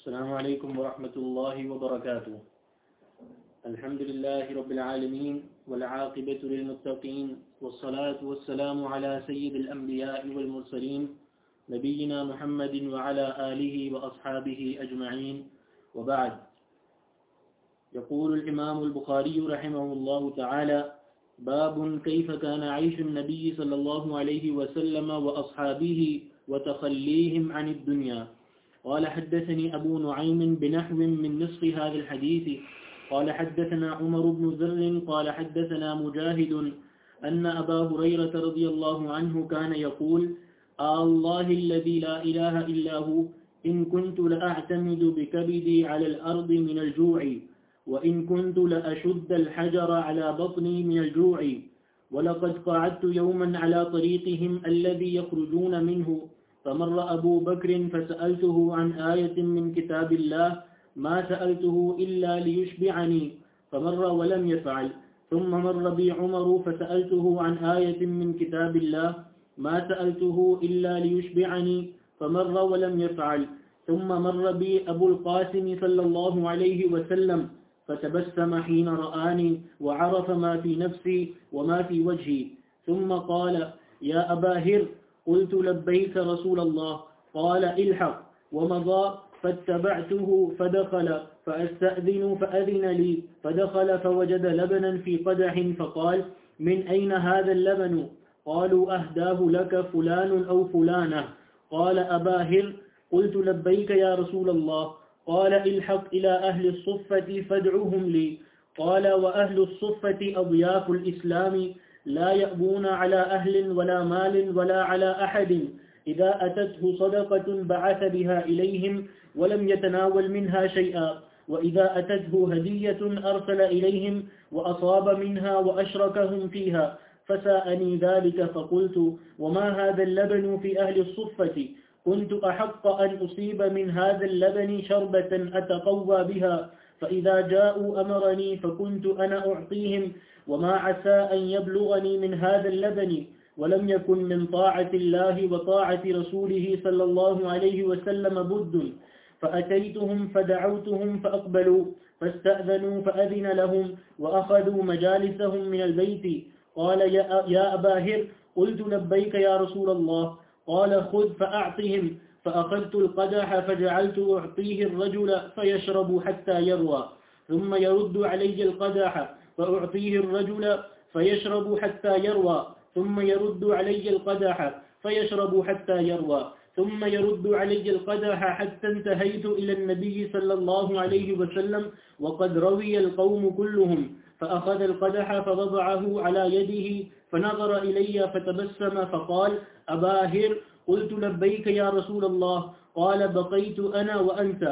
السلام عليكم ورحمة الله وبركاته. الحمد لله رب العالمين والعاقبة للمتقين والصلاة والسلام على سيد الأنبياء والمرسلين نبينا محمد وعلى آله وأصحابه أجمعين. وبعد. يقول الإمام البخاري رحمه الله تعالى باب كيف كان عيش النبي صلى الله عليه وسلم وأصحابه وتخليهم عن الدنيا. قال حدثني أبو نعيم بنحو من نصف هذا الحديث. قال حدثنا عمر بن ذر قال حدثنا مجاهد أن أبا هريرة رضي الله عنه كان يقول آه الله الذي لا إله إلا هو، إن كنت لأعتمد بكبدي على الأرض من الجوع، وإن كنت لأشد الحجر على بطني من الجوع، ولقد قعدت يوما على طريقهم الذي يخرجون منه فمر أبو بكر فسألته عن آية من كتاب الله ما سألته إلا ليشبعني فمر ولم يفعل. ثم مر بي عمر فسألته عن آية من كتاب الله ما سألته إلا ليشبعني فمر ولم يفعل. ثم مر بي أبو القاسم صلى الله عليه وسلم فتبسم حين رآني وعرف ما في نفسي وما في وجهي. ثم قال يا أبا هر قلت لبيك رسول الله. قال الحق. ومضى، فاتبعته، فدخل، فأستأذن، فأذن لي. فدخل، فوجد لبنا في قدح، فقال، من أين هذا اللبن؟ قالوا، أهداه لك فلان أو فلانة. قال، أبا هر. قلت، لبيك يا رسول الله. قال، الحق إلى أهل الصفة فادعوهم لي. قال، وأهل الصفة أضياف الإسلام. لا يأبون على أهل ولا مال ولا على أحد. إذا أتته صدقة بعث بها إليهم ولم يتناول منها شيئا. وإذا أتته هدية أرسل إليهم وأصاب منها وأشركهم فيها. فساءني ذلك فقلت، وما هذا اللبن في أهل الصفة؟ كنت أحق أن أصيب من هذا اللبن شربة أتقوى بها. فإذا جاءوا أمرني فكنت أنا أعطيهم وما عسى أن يبلغني من هذا اللبن ولم يكن من طاعة الله وطاعة رسوله صلى الله عليه وسلم بد فأتيتهم فدعوتهم فأقبلوا فاستأذنوا فأذن لهم وأخذوا مجالسهم من البيت قال يا أبا هر قلت لبيك يا رسول الله قال خذ فأعطهم فأخذت القدح فجعلت أعطيه الرجل فيشرب حتى يروى، ثم يرد علي القدح فأعطيه الرجل فيشرب حتى يروى، ثم يرد علي القدح فيشرب حتى يروى، ثم يرد علي القدح حتى انتهيت إلى النبي صلى الله عليه وسلم، وقد روي القوم كلهم، فأخذ القدح فوضعه على يده، فنظر إلي فتبسم فقال أبا هر قلت لبيك يا رسول الله، قال بقيت أنا وأنت.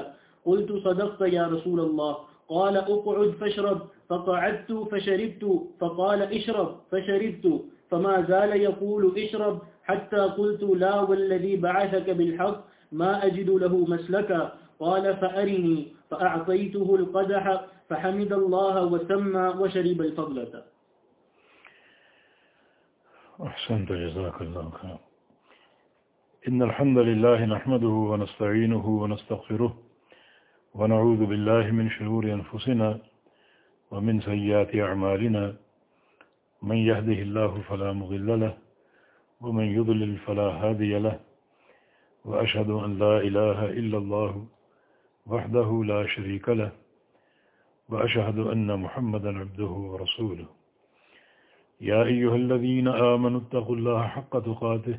قلت صدقت يا رسول الله. قال أقعد فاشرب. فقعدت فشربت. فقال اشرب. فشربت. فما زال يقول اشرب. حتى قلت لا والذي بعثك بالحق، ما أجد له مسلكا. قال فأرني. فأعطيته القدح. فحمد الله وسمى وشرب الفضلة. أحسنت جزاك الله خير إن الحمد لله نحمده ونستعينه ونستغفره ونعوذ بالله من شرور أنفسنا ومن سيئات أعمالنا. من يهده الله فلا مضل له ومن يضلل فلا هادي له. وأشهد أن لا إله إلا الله وحده لا شريك له. وأشهد أن محمدا عبده ورسوله. يا أيها الذين آمنوا اتقوا الله حق تقاته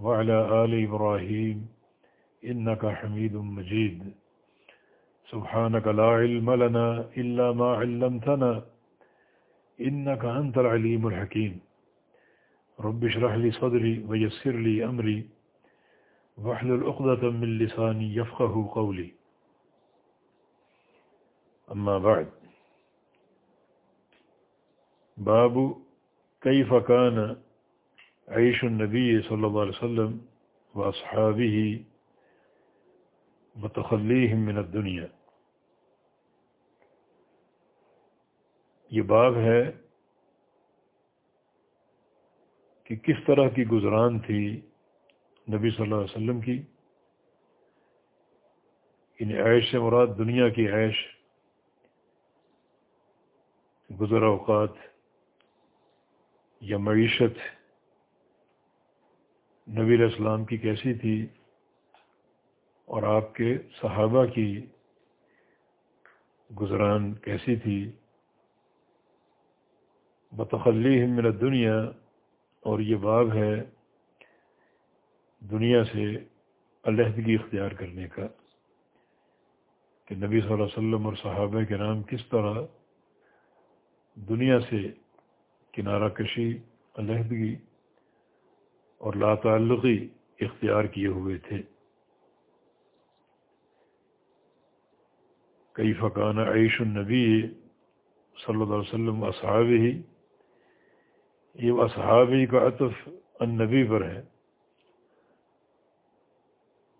وعلى آل إبراهيم إنك حميد مجيد. سبحانك لا علم لنا إلا ما علمتنا إنك أنت العليم الحكيم. رب اشرح لي صدري ويسر لي أمري واحلل عقدة من لساني يفقه قولي. أما بعد. باب كيف كان عيش النبي صلى الله عليه وسلم وأصحابه وتخليهم من الدنيا. یہ باب ہے کہ کس طرح کی گزران تھی نبی صلی اللہ علیہ وسلم کی؟ ان عیش سے مراد دنیا کی عیش، گزر اوقات یا معیشت نبی علیہ السلام کی کیسی تھی اور آپ کے صحابہ کی گزران کیسی تھی؟ بتخلی من دنیا اور یہ باب ہے دنیا سے علیحدگی اختیار کرنے کا کہ نبی صلی اللہ علیہ وسلم اور صحابہ کے نام کس طرح دنیا سے کنارہ کشی، علیحدگی اور لا تعلقی اختیار کیے ہوئے تھے۔ کئی فقان عیش النبی صلی اللہ علیہ وسلم اصحاب ہی یہ اصحابی کا عطف النبی پر ہے۔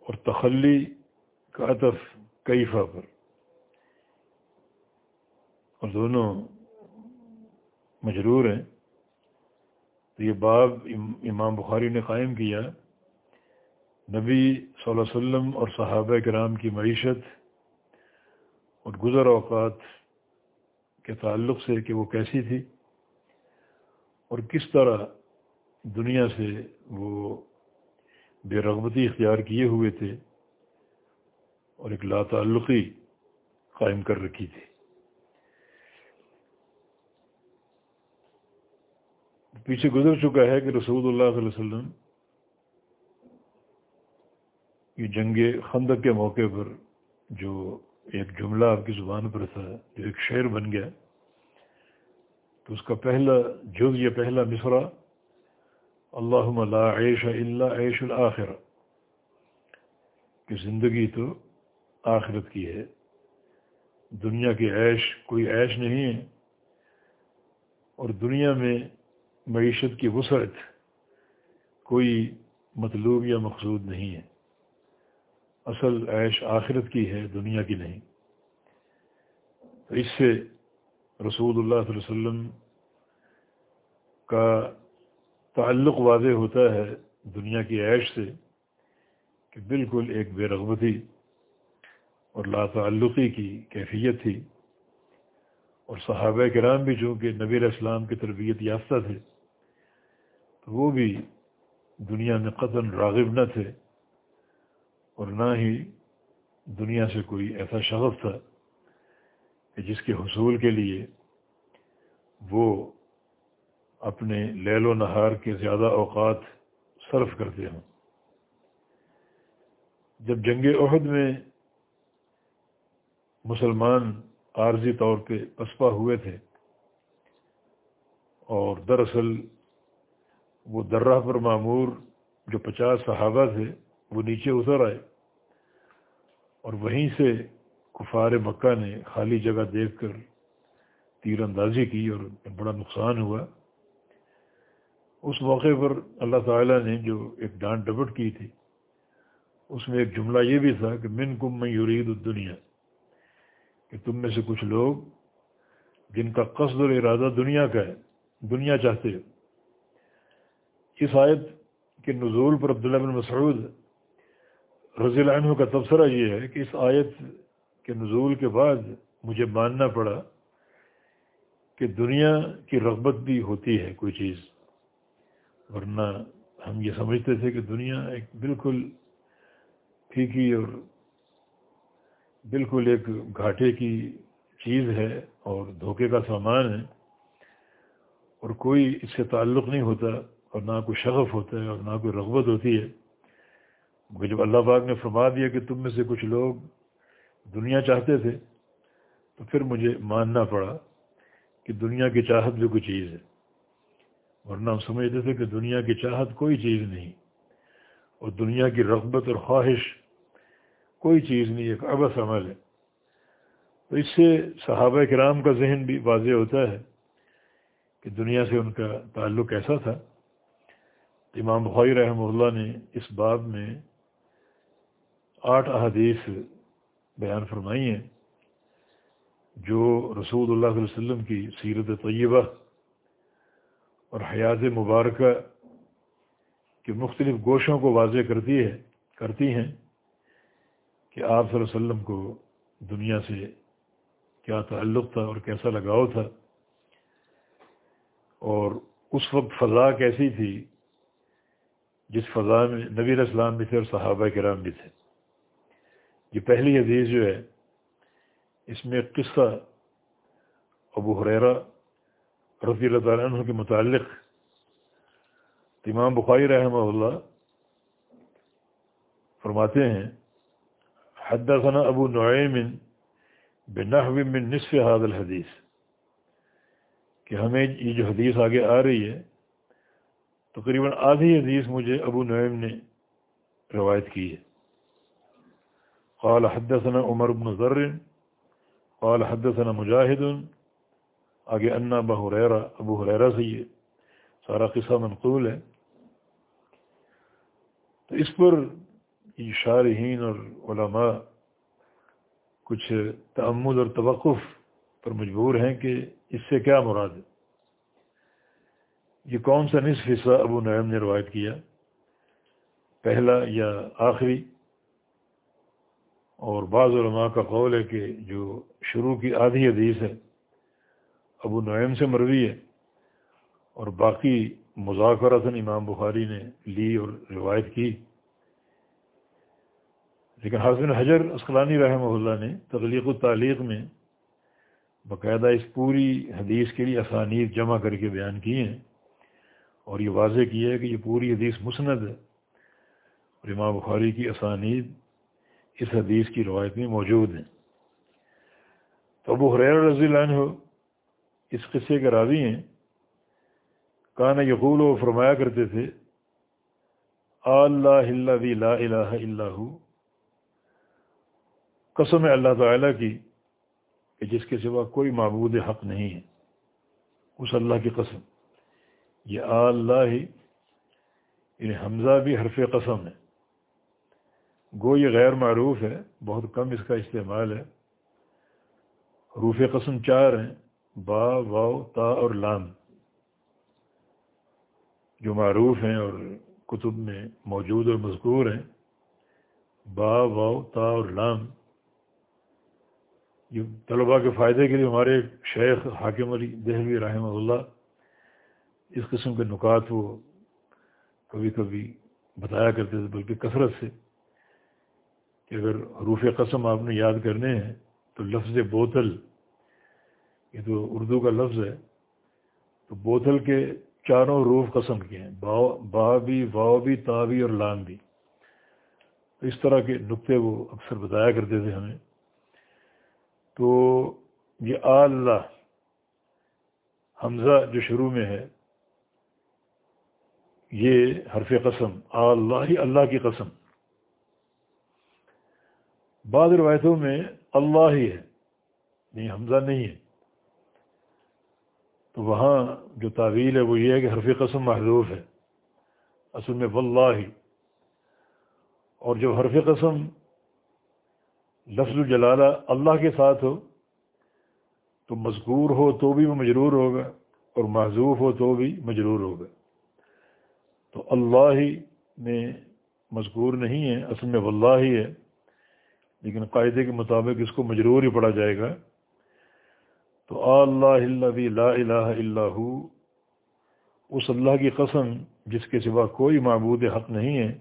اور تخلی کا عطف کیفا پر۔ اور دونوں مجرور ہیں۔ تو یہ باب امام بخاری نے قائم کیا نبی صلی اللہ علیہ وسلم اور صحابہ کرام کی معیشت اور گزر اوقات کے تعلق سے کہ وہ کیسی تھی اور کس طرح دنیا سے وہ بے رغبتی اختیار کیے ہوئے تھے اور ایک لا تعلقی قائم کر رکھی تھی۔ پیچھے گزر چکا ہے کہ رسول اللہ صلی اللہ علیہ وسلم یہ جنگ خندق کے موقع پر جو ایک جملہ آپ کی زبان پر تھا، جو ایک شعر بن گیا، تو اس کا پہلا جز یہ پہلا مصرع اللہ لا عیش اللہ عیش الآخر کہ زندگی تو آخرت کی ہے، دنیا کی عیش کوئی عیش نہیں ہے، اور دنیا میں معیشت کی وسعت کوئی مطلوب یا مقصود نہیں ہے۔ اصل عیش آخرت کی ہے، دنیا کی نہیں۔ تو اس سے رسول اللہ صلی اللہ علیہ وسلم کا تعلق واضح ہوتا ہے دنیا کی عیش سے کہ بالکل ایک بے رغبتی اور لا تعلقی کی کیفیت تھی۔ اور صحابہ کرام بھی چونکہ نبی علیہ السلام کی تربیت یافتہ تھے وہ بھی دنیا میں قطن راغب نہ تھے اور نہ ہی دنیا سے کوئی ایسا شغف تھا کہ جس کے حصول کے لیے وہ اپنے لیل و نہار کے زیادہ اوقات صرف کرتے ہوں۔ جب جنگ عہد میں مسلمان عارضی طور پہ پسپا ہوئے تھے اور دراصل وہ درہ پر معمور جو پچاس صحابہ تھے، وہ نیچے اتر آئے اور وہیں سے کفار مکہ نے خالی جگہ دیکھ کر تیر اندازی کی اور بڑا نقصان ہوا۔ اس موقع پر اللہ تعالیٰ نے جو ایک ڈانٹ ڈبٹ کی تھی، اس میں ایک جملہ یہ بھی تھا کہ من کم میں یورید الدنیا، کہ تم میں سے کچھ لوگ جن کا قصد اور ارادہ دنیا کا ہے، دنیا چاہتے ہو۔ اس آیت کے نزول پر عبداللہ بن مسعود رضی اللہ عنہ کا تبصرہ یہ ہے کہ اس آیت کے نزول کے بعد مجھے ماننا پڑا کہ دنیا کی رغبت بھی ہوتی ہے کوئی چیز، ورنہ ہم یہ سمجھتے تھے کہ دنیا ایک بالکل پھیکی اور بالکل ایک گھاٹے کی چیز ہے اور دھوکے کا سامان ہے اور کوئی اس سے تعلق نہیں ہوتا اور نہ کوئی شغف ہوتا ہے اور نہ کوئی رغبت ہوتی ہے۔ مگر جب اللہ پاک نے فرما دیا کہ تم میں سے کچھ لوگ دنیا چاہتے تھے، تو پھر مجھے ماننا پڑا کہ دنیا کی چاہت بھی کوئی چیز ہے۔ ورنہ ہم سمجھتے تھے کہ دنیا کی چاہت کوئی چیز نہیں، اور دنیا کی رغبت اور خواہش کوئی چیز نہیں، ایک ابس عمل ہے۔ تو اس سے صحابہ کرام کا ذہن بھی واضح ہوتا ہے کہ دنیا سے ان کا تعلق کیسا تھا امام بخاری رحمہ اللہ نے اس باب میں آٹھ احادیث بیان فرمائی ہیں جو رسول اللہ صلی اللہ علیہ وسلم کی سیرت طیبہ اور حیات مبارکہ کے مختلف گوشوں کو واضح کرتی ہے، کرتی ہیں کہ آپ صلی اللہ علیہ وسلم کو دنیا سے کیا تعلق تھا اور کیسا لگاؤ تھا اور اس وقت فضا کیسی تھی جس فضا میں نبی السلام بھی تھے اور صحابہ کرام بھی تھے۔ یہ پہلی حدیث جو ہے، اس میں قصہ ابو حریرہ رضی اللہ تعالیٰ عنہ کے متعلق امام بخاری رحمہ اللہ فرماتے ہیں، حدثنا ابو نعیم بنحو من نصف هذا الحدیث، کہ ہمیں یہ جو حدیث آگے آ رہی ہے تقریباً آدھی حدیث مجھے ابو نعیم نے روایت کی ہے۔ قال حدثنا عمر بن ذر قال حدثنا مجاہد، آگے انا ابو حریرہ ابو حریرہ سے یہ سارا قصہ منقول ہے۔ تو اس پر یہ شارحین اور علماء کچھ تعمل اور توقف پر مجبور ہیں کہ اس سے کیا مراد ہے۔ یہ کون سا نصف حصہ ابو نعیم نے روایت کیا؟ پہلا یا آخری؟ اور بعض علماء کا قول ہے کہ جو شروع کی آدھی حدیث ہے، ابو نعیم سے مروی ہے۔ اور باقی مذاکرتاً امام بخاری نے لی اور روایت کی۔ لیکن حاضر حجر اسقلانی رحمہ اللہ نے تخلیق و تعلیق میں باقاعدہ اس پوری حدیث کے لیے اسانید جمع کر کے بیان کیے ہیں۔ اور یہ واضح کیا ہے کہ یہ پوری حدیث مسند ہے اور امام بخاری کی اسانید اس حدیث کی روایت میں موجود ہیں۔ تو ابو حریر رضی اللہ عنہ اس قصے کے راضی ہیں۔ کان یقول و فرمایا کرتے تھے، اللہ لا الہ اللہ قسم اللہ تعالیٰ کی کہ جس کے سوا کوئی معبود حق نہیں ہے۔ اس اللہ کی قسم۔ یہ اللہ ہی یعنی حمزہ بھی حرف قسم ہے۔ گو یہ غیر معروف ہے، بہت کم اس کا استعمال ہے۔ حروف قسم چار ہیں، با واؤ تا اور لام۔ جو معروف ہیں اور کتب میں موجود اور مذکور ہیں۔ با واؤ تا اور لام۔ یہ طلباء کے فائدے کے لیے ہمارے شیخ حاکم علی دہلوی رحمہ اللہ اس قسم کے نکات وہ کبھی کبھی بتایا کرتے تھے، بلکہ کثرت سے کہ اگر حروف قسم آپ نے یاد کرنے ہیں، تو لفظ بوتل، یہ تو اردو کا لفظ ہے، تو بوتل کے چاروں حروف قسم کے ہیں با با بھی واؤ بھی، تا بھی اور لام بھی۔ تو اس طرح کے نقطے وہ اکثر بتایا کرتے تھے ہمیں۔ تو یہ آ اللہ حمزہ جو شروع میں ہے یہ حرف قسم اللہ ہی اللہ کی قسم۔ بعض روایتوں میں اللہ ہی ہے نہیں حمزہ نہیں ہے۔ تو وہاں جو تعویل ہے وہ یہ ہے کہ حرف قسم محضوف ہے، اصل میں واللہ ہی اور جب حرف قسم لفظ الجلالہ اللہ کے ساتھ ہو، تو مذکور ہو تو بھی وہ مجرور ہوگا، اور محضوف ہو تو بھی مجرور ہوگا۔ تو اللہ ہی میں مذکور نہیں ہے، اصل میں واللہ ہی ہے۔ لیکن قاعدے کے مطابق اس کو مجرور ہی پڑھا جائے گا۔ تو اللہ لا الہ اللہ اس اللہ کی قسم جس کے سوا کوئی معبود حق نہیں ہے۔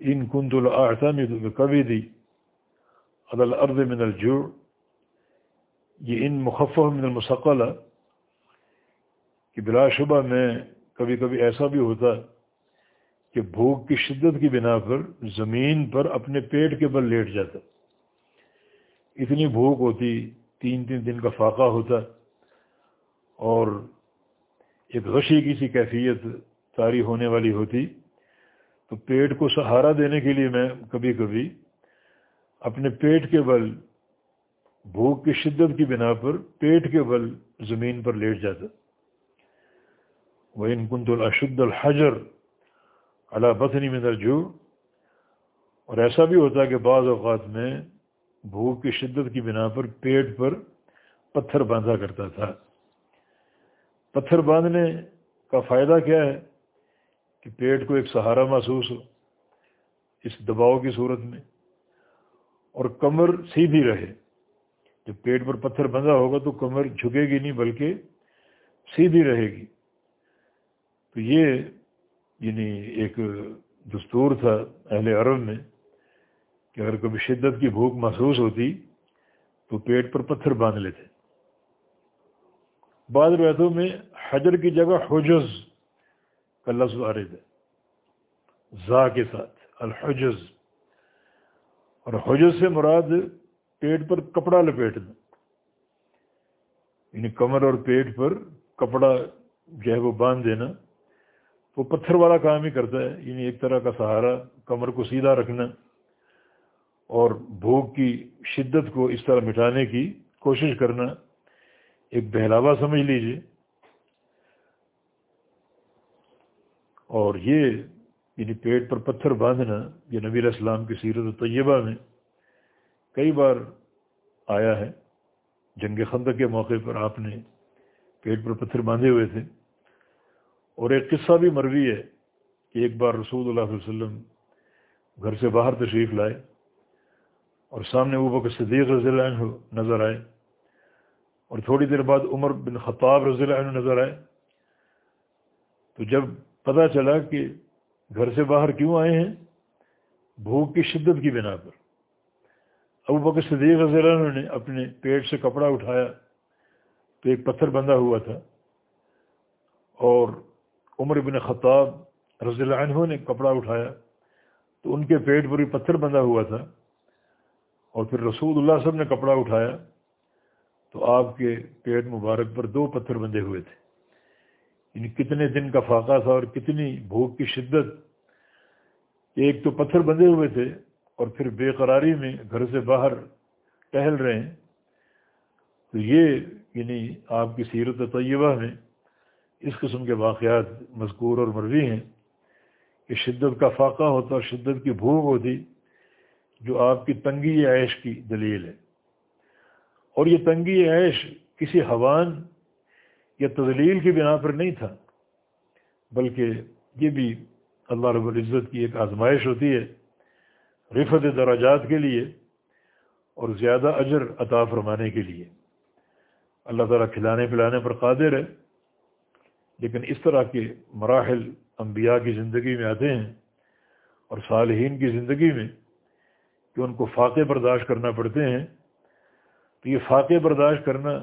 ان کنت العطا کبھی دی عدل ارض من الجوع، یہ ان مخف من المسقلہ کہ بلا شبہ میں کبھی کبھی ایسا بھی ہوتا کہ بھوک کی شدت کی بنا پر زمین پر اپنے پیٹ کے بل لیٹ جاتا اتنی بھوک ہوتی تین تین دن کا فاقہ ہوتا اور ایک غشی کی سی کیفیت تاری ہونے والی ہوتی۔ تو پیٹ کو سہارا دینے کے لیے میں کبھی کبھی اپنے پیٹ کے بل، بھوک کی شدت کی بنا پر پیٹ کے بل زمین پر لیٹ جاتا۔ وہ ان کنت الشد الحجر اللہ بطنی میں درجو اور ایسا بھی ہوتا کہ بعض اوقات میں بھوک کی شدت کی بنا پر پیٹ پر پتھر باندھا کرتا تھا۔ پتھر باندھنے کا فائدہ کیا ہے؟ کہ پیٹ کو ایک سہارا محسوس ہو اس دباؤ کی صورت میں اور کمر سیدھی رہے۔ جب پیٹ پر پتھر بندھا ہوگا تو کمر جھکے گی نہیں بلکہ سیدھی رہے گی۔ تو یہ یعنی ایک دستور تھا اہل عرب میں کہ اگر کبھی شدت کی بھوک محسوس ہوتی تو پیٹ پر پتھر باندھ لیتے۔ بعض روایتوں میں حجر کی جگہ حجز کا لفظ عارض ہے، زا کے ساتھ، الحجز۔ اور حجز سے مراد پیٹ پر کپڑا لپیٹنا۔ یعنی کمر اور پیٹ پر کپڑا جو ہے وہ باندھ دینا۔ وہ پتھر والا کام ہی کرتا ہے یعنی ایک طرح کا سہارا، کمر کو سیدھا رکھنا اور بھوک کی شدت کو اس طرح مٹانے کی کوشش کرنا۔ ایک بہلاوا سمجھ لیجیے اور یہ یعنی پیٹ پر پتھر باندھنا، یہ نبی علیہ السلام کی سیرت و طیبہ میں کئی بار آیا ہے۔ جنگ خندق کے موقع پر آپ نے پیٹ پر پتھر باندھے ہوئے تھے۔ اور ایک قصہ بھی مروی ہے کہ ایک بار رسول اللہ علیہ وسلم گھر سے باہر تشریف لائے اور سامنے وہ بکر صدیق رضی اللہ عنہ نظر آئے اور تھوڑی دیر بعد عمر بن خطاب رضی اللہ عنہ نظر آئے تو جب پتہ چلا کہ گھر سے باہر کیوں آئے ہیں، بھوک کی شدت کی بنا پر۔ ابو بکر صدیق رضی اللہ عنہ نے اپنے پیٹ سے کپڑا اٹھایا تو ایک پتھر بندھا ہوا تھا اور عمر بن خطاب رضی اللہ عنہ نے کپڑا اٹھایا تو ان کے پیٹ پر بھی پتھر بندھا ہوا تھا اور پھر رسول اللہ صاحب نے کپڑا اٹھایا تو آپ کے پیٹ مبارک پر دو پتھر بندھے ہوئے تھے۔ یعنی کتنے دن کا فاقہ تھا اور کتنی بھوک کی شدت۔ ایک تو پتھر بندھے ہوئے تھے اور پھر بے قراری میں گھر سے باہر ٹہل رہے ہیں۔ تو یہ یعنی آپ کی سیرت طیبہ میں اس قسم کے واقعات مذکور اور مروی ہیں کہ شدت کا فاقہ ہوتا اور شدت کی بھوک ہوتی جو آپ کی تنگی عیش کی دلیل ہے۔ اور یہ تنگی عیش کسی حوان یا تدلیل کی بنا پر نہیں تھا، بلکہ یہ بھی اللہ رب العزت کی ایک آزمائش ہوتی ہے رفت دراجات کے لیے اور زیادہ اجر عطا فرمانے کے لیے۔ اللہ تعالیٰ کھلانے پلانے پر قادر ہے۔ لیکن اس طرح کے مراحل انبیاء کی زندگی میں آتے ہیں اور صالحین کی زندگی میں کہ ان کو فاقے برداشت کرنا پڑتے ہیں، تو یہ فاقے برداشت کرنا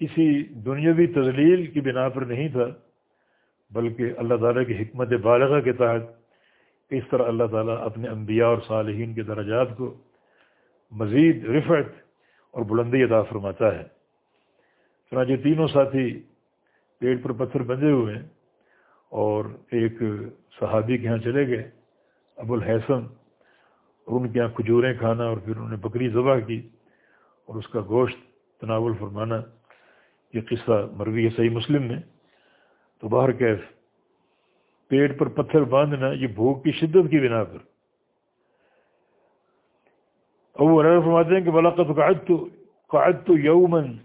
کسی دنیاوی تزلیل کی بنا پر نہیں تھا، بلکہ اللہ تعالیٰ کی حکمت بالغہ کے تحت اس طرح اللہ تعالیٰ اپنے انبیاء اور صالحین کے درجات کو مزید رفعت اور بلندی ادا فرماتا ہے۔ چنانچہ تینوں ساتھی پیٹ پر پتھر بندھے ہوئے ہیں اور ایک صحابی کے یہاں چلے گئے، ابو الحسن، اور ان کے یہاں کھجوریں کھانا اور پھر انہوں نے بکری ذبح کی اور اس کا گوشت تناول فرمانا۔ یہ قصہ مروی ہے، صحیح مسلم میں۔ تو باہر کیف، پیٹ پر پتھر باندھنا یہ بھوک کی شدت کی بنا پر۔ اب وہ فرماتے ہیں کہ بلاقت قعدت قعدت یومن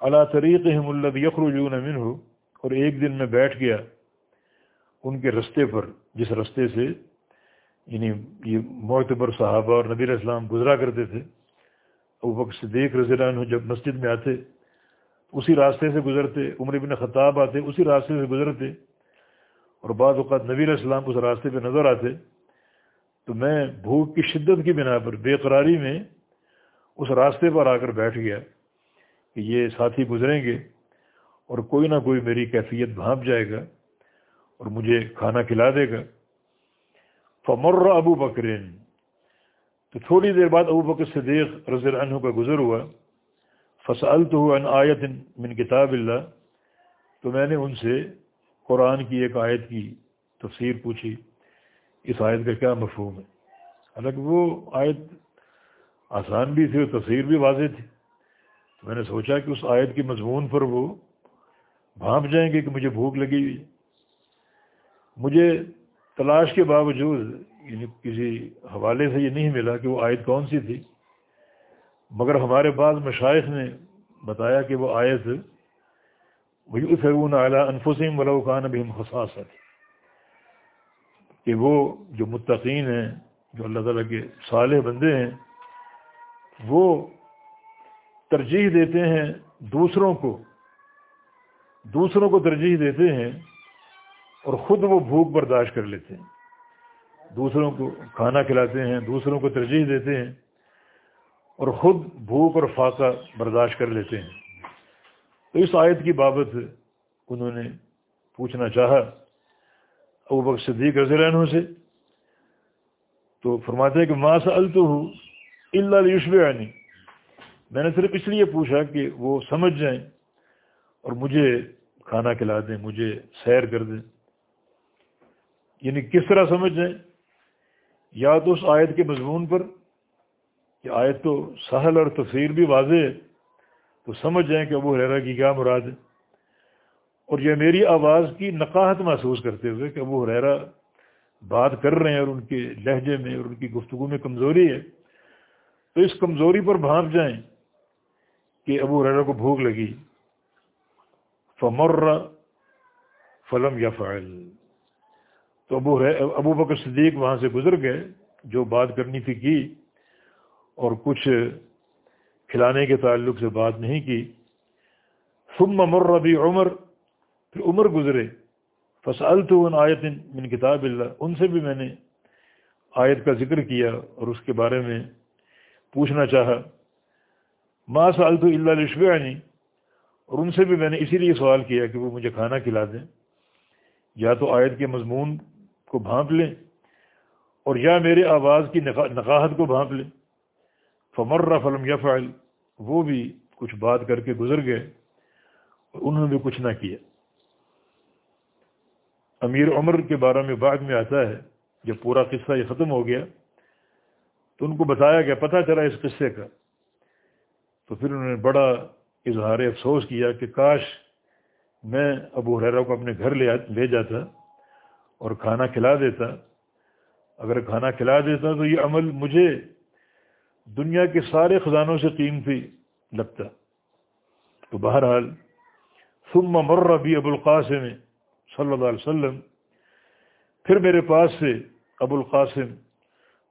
اللہ طریق الذ یخرجون منه اور ایک دن میں بیٹھ گیا ان کے رستے پر، جس رستے سے یعنی یہ معتبر صحابہ اور نبی اسلام گزرا کرتے تھے، ابو بکر صدیق رضی اللہ عنہ جب مسجد میں آتے، اسی راستے سے گزرتے، عمر بن خطاب آتے، اسی راستے سے گزرتے اور بعض اوقات نبی علیہ السلام اس راستے پہ نظر آتے، تو میں بھوک کی شدت کی بنا پر، بے قراری میں، اس راستے پر آ کر بیٹھ گیا۔ کہ یہ ساتھی گزریں گے اور کوئی نہ کوئی میری کیفیت بھانپ جائے گا اور مجھے کھانا کھلا دے گا۔ فمر ابو بکرین تو تھوڑی دیر بعد ابو بکر صدیق رضی اللہ عنہ کا گزر ہوا۔ فصل تو ان آیت من کتاب اللہ۔ تو میں نے ان سے قرآن کی ایک آیت کی تفسیر پوچھی۔ اس آیت کا کیا مفہوم ہے؟ حالانکہ وہ آیت آسان بھی تھی اور تفسیر بھی واضح تھی۔ میں نے سوچا کہ اس آیت کے مضمون پر وہ بھانپ جائیں گے کہ مجھے بھوک لگی ہوئی مجھے تلاش کے باوجود یعنی کسی حوالے سے یہ نہیں ملا کہ وہ آیت کون سی تھی، مگر ہمارے بعض مشائق نے بتایا کہ وہ آیت وہی اعلیٰ انفسم ولاقان ابھی خصاص کہ وہ جو متقین ہیں، جو اللہ تعالیٰ کے صالح بندے ہیں، وہ ترجیح دیتے ہیں دوسروں کو دوسروں کو ترجیح دیتے ہیں اور خود وہ بھوک برداشت کر لیتے ہیں۔ دوسروں کو کھانا کھلاتے ہیں، دوسروں کو ترجیح دیتے ہیں اور خود بھوک اور فاقہ برداشت کر لیتے ہیں۔ تو اس آیت کی بابت انہوں نے پوچھنا چاہا۔ ابو بک صدیق رضی اللہ عنہ سے تو فرماتے ہیں کہ ماں سے تو ہوں اللہ یوشب میں نے صرف اس لیے پوچھا کہ وہ سمجھ جائیں اور مجھے کھانا کھلا دیں، مجھے سیر کر دیں۔ یعنی کس طرح سمجھ جائیں؟ یا تو اس آیت کے مضمون پر کہ آیت تو سہل اور تفسیر بھی واضح ہے، تو سمجھ جائیں کہ ابو حریرہ کی کیا مراد ہے۔ اور یہ میری آواز کی نقاہت محسوس کرتے ہوئے کہ ابو حریرہ بات کر رہے ہیں اور ان کے لہجے میں اور ان کی گفتگو میں کمزوری ہے۔ تو اس کمزوری پر بھانپ جائیں۔ کہ ابو حریرہ کو بھوک لگی۔ فمر فلم یا فعل تو ابو ابو بکر صدیق وہاں سے گزر گئے، جو بات کرنی تھی کی، اور کچھ کھلانے کے تعلق سے بات نہیں کی۔ ثم مر ربی عمر، پھر عمر گزرے۔ فصل تو ان آیت من کتاب اللہ۔ ان سے بھی میں نے آیت کا ذکر کیا اور اس کے بارے میں پوچھنا چاہا۔ ما سال تو اللہ لشبانی اور ان سے بھی میں نے اسی لیے سوال کیا کہ وہ مجھے کھانا کھلا دیں. یا تو آیت کے مضمون کو بھانپ لیں اور یا میرے آواز کی نقاہت کو بھانپ لیں. فمر فلم یا فعل وہ بھی کچھ بات کر کے گزر گئے اور انہوں نے بھی کچھ نہ کیا. امیر عمر کے بارے میں بعد میں آتا ہے، جب پورا قصہ یہ ختم ہو گیا تو ان کو بتایا گیا، پتہ چلا اس قصے کا تو پھر انہوں نے بڑا اظہار افسوس کیا کہ کاش میں ابو حریرہ کو اپنے گھر لے لے جاتا اور کھانا کھلا دیتا۔ اگر کھانا کھلا دیتا تو یہ عمل مجھے دنیا کے سارے خزانوں سے قیمتی لگتا۔ تو بہرحال، ثم مر ربی ابو القاسم صلی اللہ علیہ وسلم، پھر میرے پاس سے ابو القاسم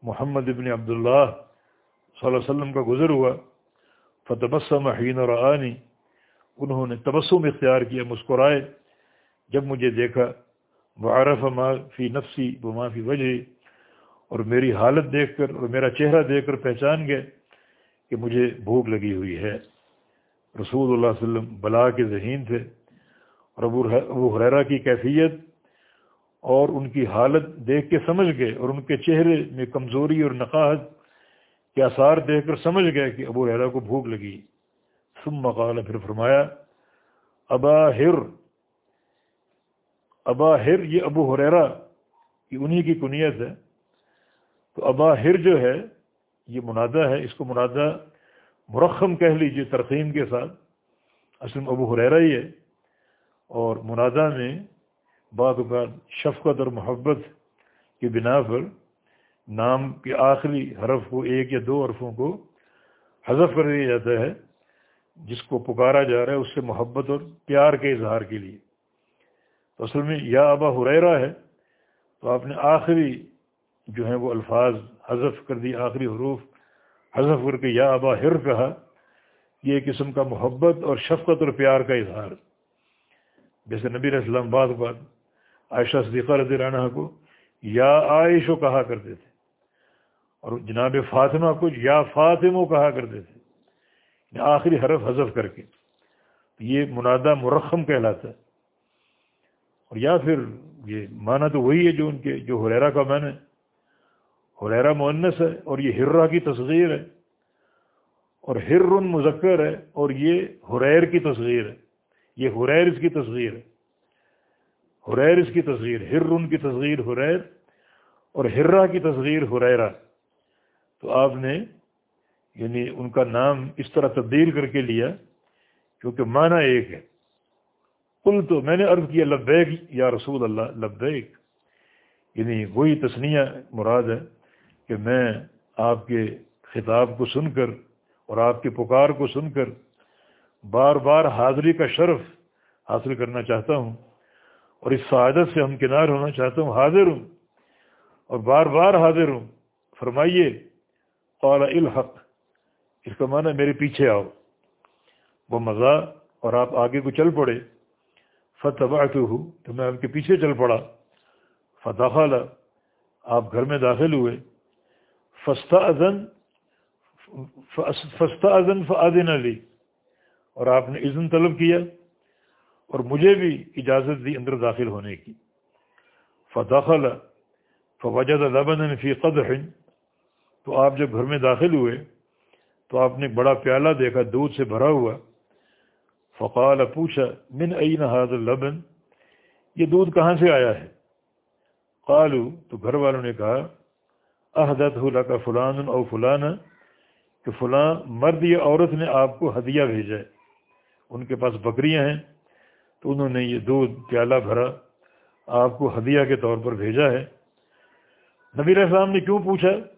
محمد ابن عبداللہ صلی اللہ علیہ وسلم کا گزر ہوا۔ فتبسم حین اور آنی انہوں نے تبسم اختیار کیا، مسکرائے۔ جب مجھے دیکھا، وعرف ما فی نفسی و ما فی وجہ اور میری حالت دیکھ کر اور میرا چہرہ دیکھ کر پہچان گئے کہ مجھے بھوک لگی ہوئی ہے۔ رسول اللہ علیہ وسلم بلا کے ذہین تھے اور ابو حریرہ کی کیفیت اور ان کی حالت دیکھ کے سمجھ گئے اور ان کے چہرے میں کمزوری اور نقاہت کے آثار دیکھ کر سمجھ گئے کہ ابو حیرا کو بھوک لگی۔ ثم مقال پھر فرمایا، ابا ہر ابا ہر، یہ ابو حریرا یہ انہی کی کنیت ہے۔ تو ابا ہر جو ہے، یہ منادہ ہے، اس کو منادہ مرخم کہہ لیجیے ترقیم کے ساتھ۔ اصل میں ابو حریرا ہی ہے۔ اور منادہ میں بعض اوقات شفقت اور محبت کی بنا پر نام کے آخری حرف کو ایک یا دو حرفوں کو حذف کر دیا جاتا ہے، جس کو پکارا جا رہا ہے اس سے محبت اور پیار کے اظہار کے لیے۔ تو اصل میں یا ابا حریرا ہے، تو آپ نے آخری جو ہیں وہ الفاظ حذف کر دی، آخری حروف حذف کر کے یا ابا ہر کہا۔ یہ ایک قسم کا محبت اور شفقت اور پیار کا اظہار۔ جیسے نبی السلام بعض بات عائشہ صدیقہ رضی عنہ کو یا عائشو کہا کرتے تھے۔ اور جناب فاطمہ کچھ یا فاطمہ کہا کرتے تھے۔ یعنی آخری حرف حذف کر کے۔ تو یہ منادہ مرخم کہلاتا ہے۔ اور یا پھر یہ معنی تو وہی ہے جو ان کے جو حریرا کا معنی ہے۔ حریرا مونس ہے اور یہ ہررا کی تصغیر ہے۔ اور ہر مذکر ہے اور یہ حریر کی تصغیر ہے۔ یہ حریر اس کی تصغیر ہے۔ حریر اس کی تصغیر ہر کی تصغیر حریر اور ہررا کی تصغیر حریرا تو آپ نے یعنی ان کا نام اس طرح تبدیل کر کے لیا کیونکہ معنی ایک ہے۔ کل تو میں نے عرض کیا، لبیک، یا رسول اللہ، لبیک۔ یعنی وہی تسنیہ مراد ہے کہ میں آپ کے خطاب کو سن کر اور آپ کے پکار کو سن کر بار بار حاضری کا شرف حاصل کرنا چاہتا ہوں اور اس سعادت سے ہم کنار ہونا چاہتا ہوں، حاضر ہوں اور بار بار حاضر ہوں۔ فرمائیے قال الحق، اس کا معنی میرے پیچھے آؤ۔ وہ مزہ اور آپ آگے کو چل پڑے۔ فتح تو میں آپ کے پیچھے چل پڑا۔ فتح آپ گھر میں داخل ہوئے۔ فستا ازن فستا ازن فعدن علی اور آپ نے اذن طلب کیا اور مجھے بھی اجازت دی اندر داخل ہونے کی۔ فداخل فوجد لبن فی قدح۔ تو آپ جب گھر میں داخل ہوئے تو آپ نے بڑا پیالہ دیکھا، دودھ سے بھرا ہوا۔ فقال، پوچھا، من این حاض اللبن؟ یہ دودھ کہاں سے آیا ہے؟ قالو، تو گھر والوں نے کہا احدت کا فلان او فلان، کہ فلاں مرد یا عورت نے آپ کو ہدیہ بھیجا ہے۔ ان کے پاس بکریاں ہیں، تو انہوں نے یہ دودھ، پیالہ بھرا، آپ کو ہدیہ کے طور پر بھیجا ہے۔ نبی السلام نے کیوں پوچھا؟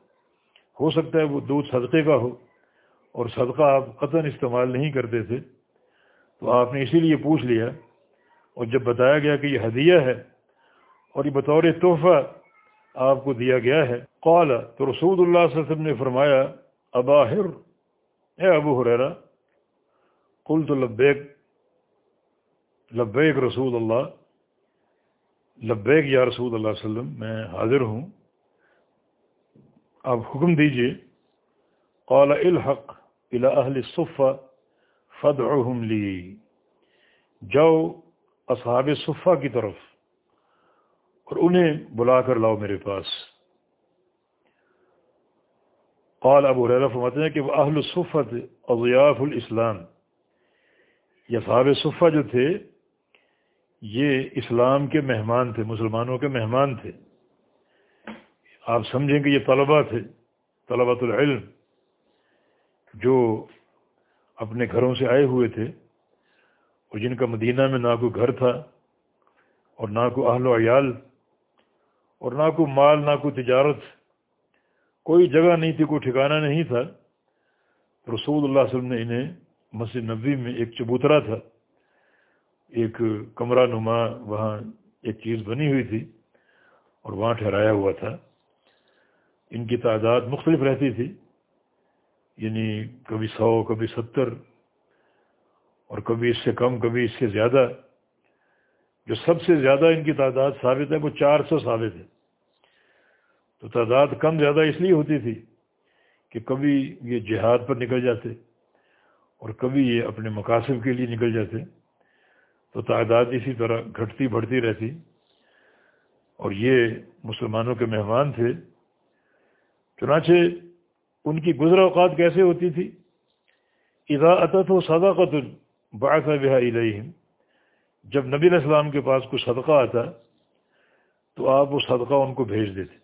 ہو سکتا ہے وہ دودھ صدقے کا ہو اور صدقہ آپ قطن استعمال نہیں کرتے تھے، تو آپ نے اسی لیے پوچھ لیا اور جب بتایا گیا کہ یہ ہدیہ ہے اور یہ بطور تحفہ آپ کو دیا گیا ہے، قال تو رسول اللہ صلی اللہ علیہ وسلم نے فرمایا اباہر اے ابو حریرا قل تو لبیک لبیک رسول اللہ، لبیک یا رسول اللہ علیہ وسلم، میں حاضر ہوں۔ آپ حکم دیجیے، قال الحق الى اہل صفہ فدعهم لی۔ جاؤ اصحاب صفہ کی طرف اور انہیں بلا کر لاؤ میرے پاس۔ قال ابو ریرا فرماتے ہیں کہ وہ اہل صفت اضیاف الاسلام۔ یہ صحاب صفہ جو تھے، یہ اسلام کے مہمان تھے، مسلمانوں کے مہمان تھے۔ آپ سمجھیں کہ یہ طلبہ تھے، طلبۃ العلم، جو اپنے گھروں سے آئے ہوئے تھے اور جن کا مدینہ میں نہ کوئی گھر تھا اور نہ کوئی اہل و عیال اور نہ کوئی مال، نہ کوئی تجارت، کوئی جگہ نہیں تھی، کوئی ٹھکانہ نہیں تھا۔ رسول اللہ علیہ وسلم نے انہیں مسجد نبی میں ایک چبوترا تھا، ایک کمرہ نما، وہاں ایک چیز بنی ہوئی تھی اور وہاں ٹھہرایا ہوا تھا۔ ان کی تعداد مختلف رہتی تھی یعنی کبھی سو، کبھی ستر، اور کبھی اس سے کم، کبھی اس سے زیادہ۔ جو سب سے زیادہ ان کی تعداد ثابت ہے، وہ چار سو ثابت ہے۔ تو تعداد کم، زیادہ اس لیے ہوتی تھی کہ کبھی یہ جہاد پر نکل جاتے اور کبھی یہ اپنے مقاصد کے لیے نکل جاتے۔ تو تعداد اسی طرح گھٹتی بڑھتی رہتی۔ اور یہ مسلمانوں کے مہمان تھے۔ چنانچہ ان کی گزر اوقات کیسے ہوتی تھی؟ اذا عطت و صدقۃ باعث بحا جب نبی علیہ السلام کے پاس کوئی صدقہ آتا تو آپ وہ صدقہ ان کو بھیج دیتے۔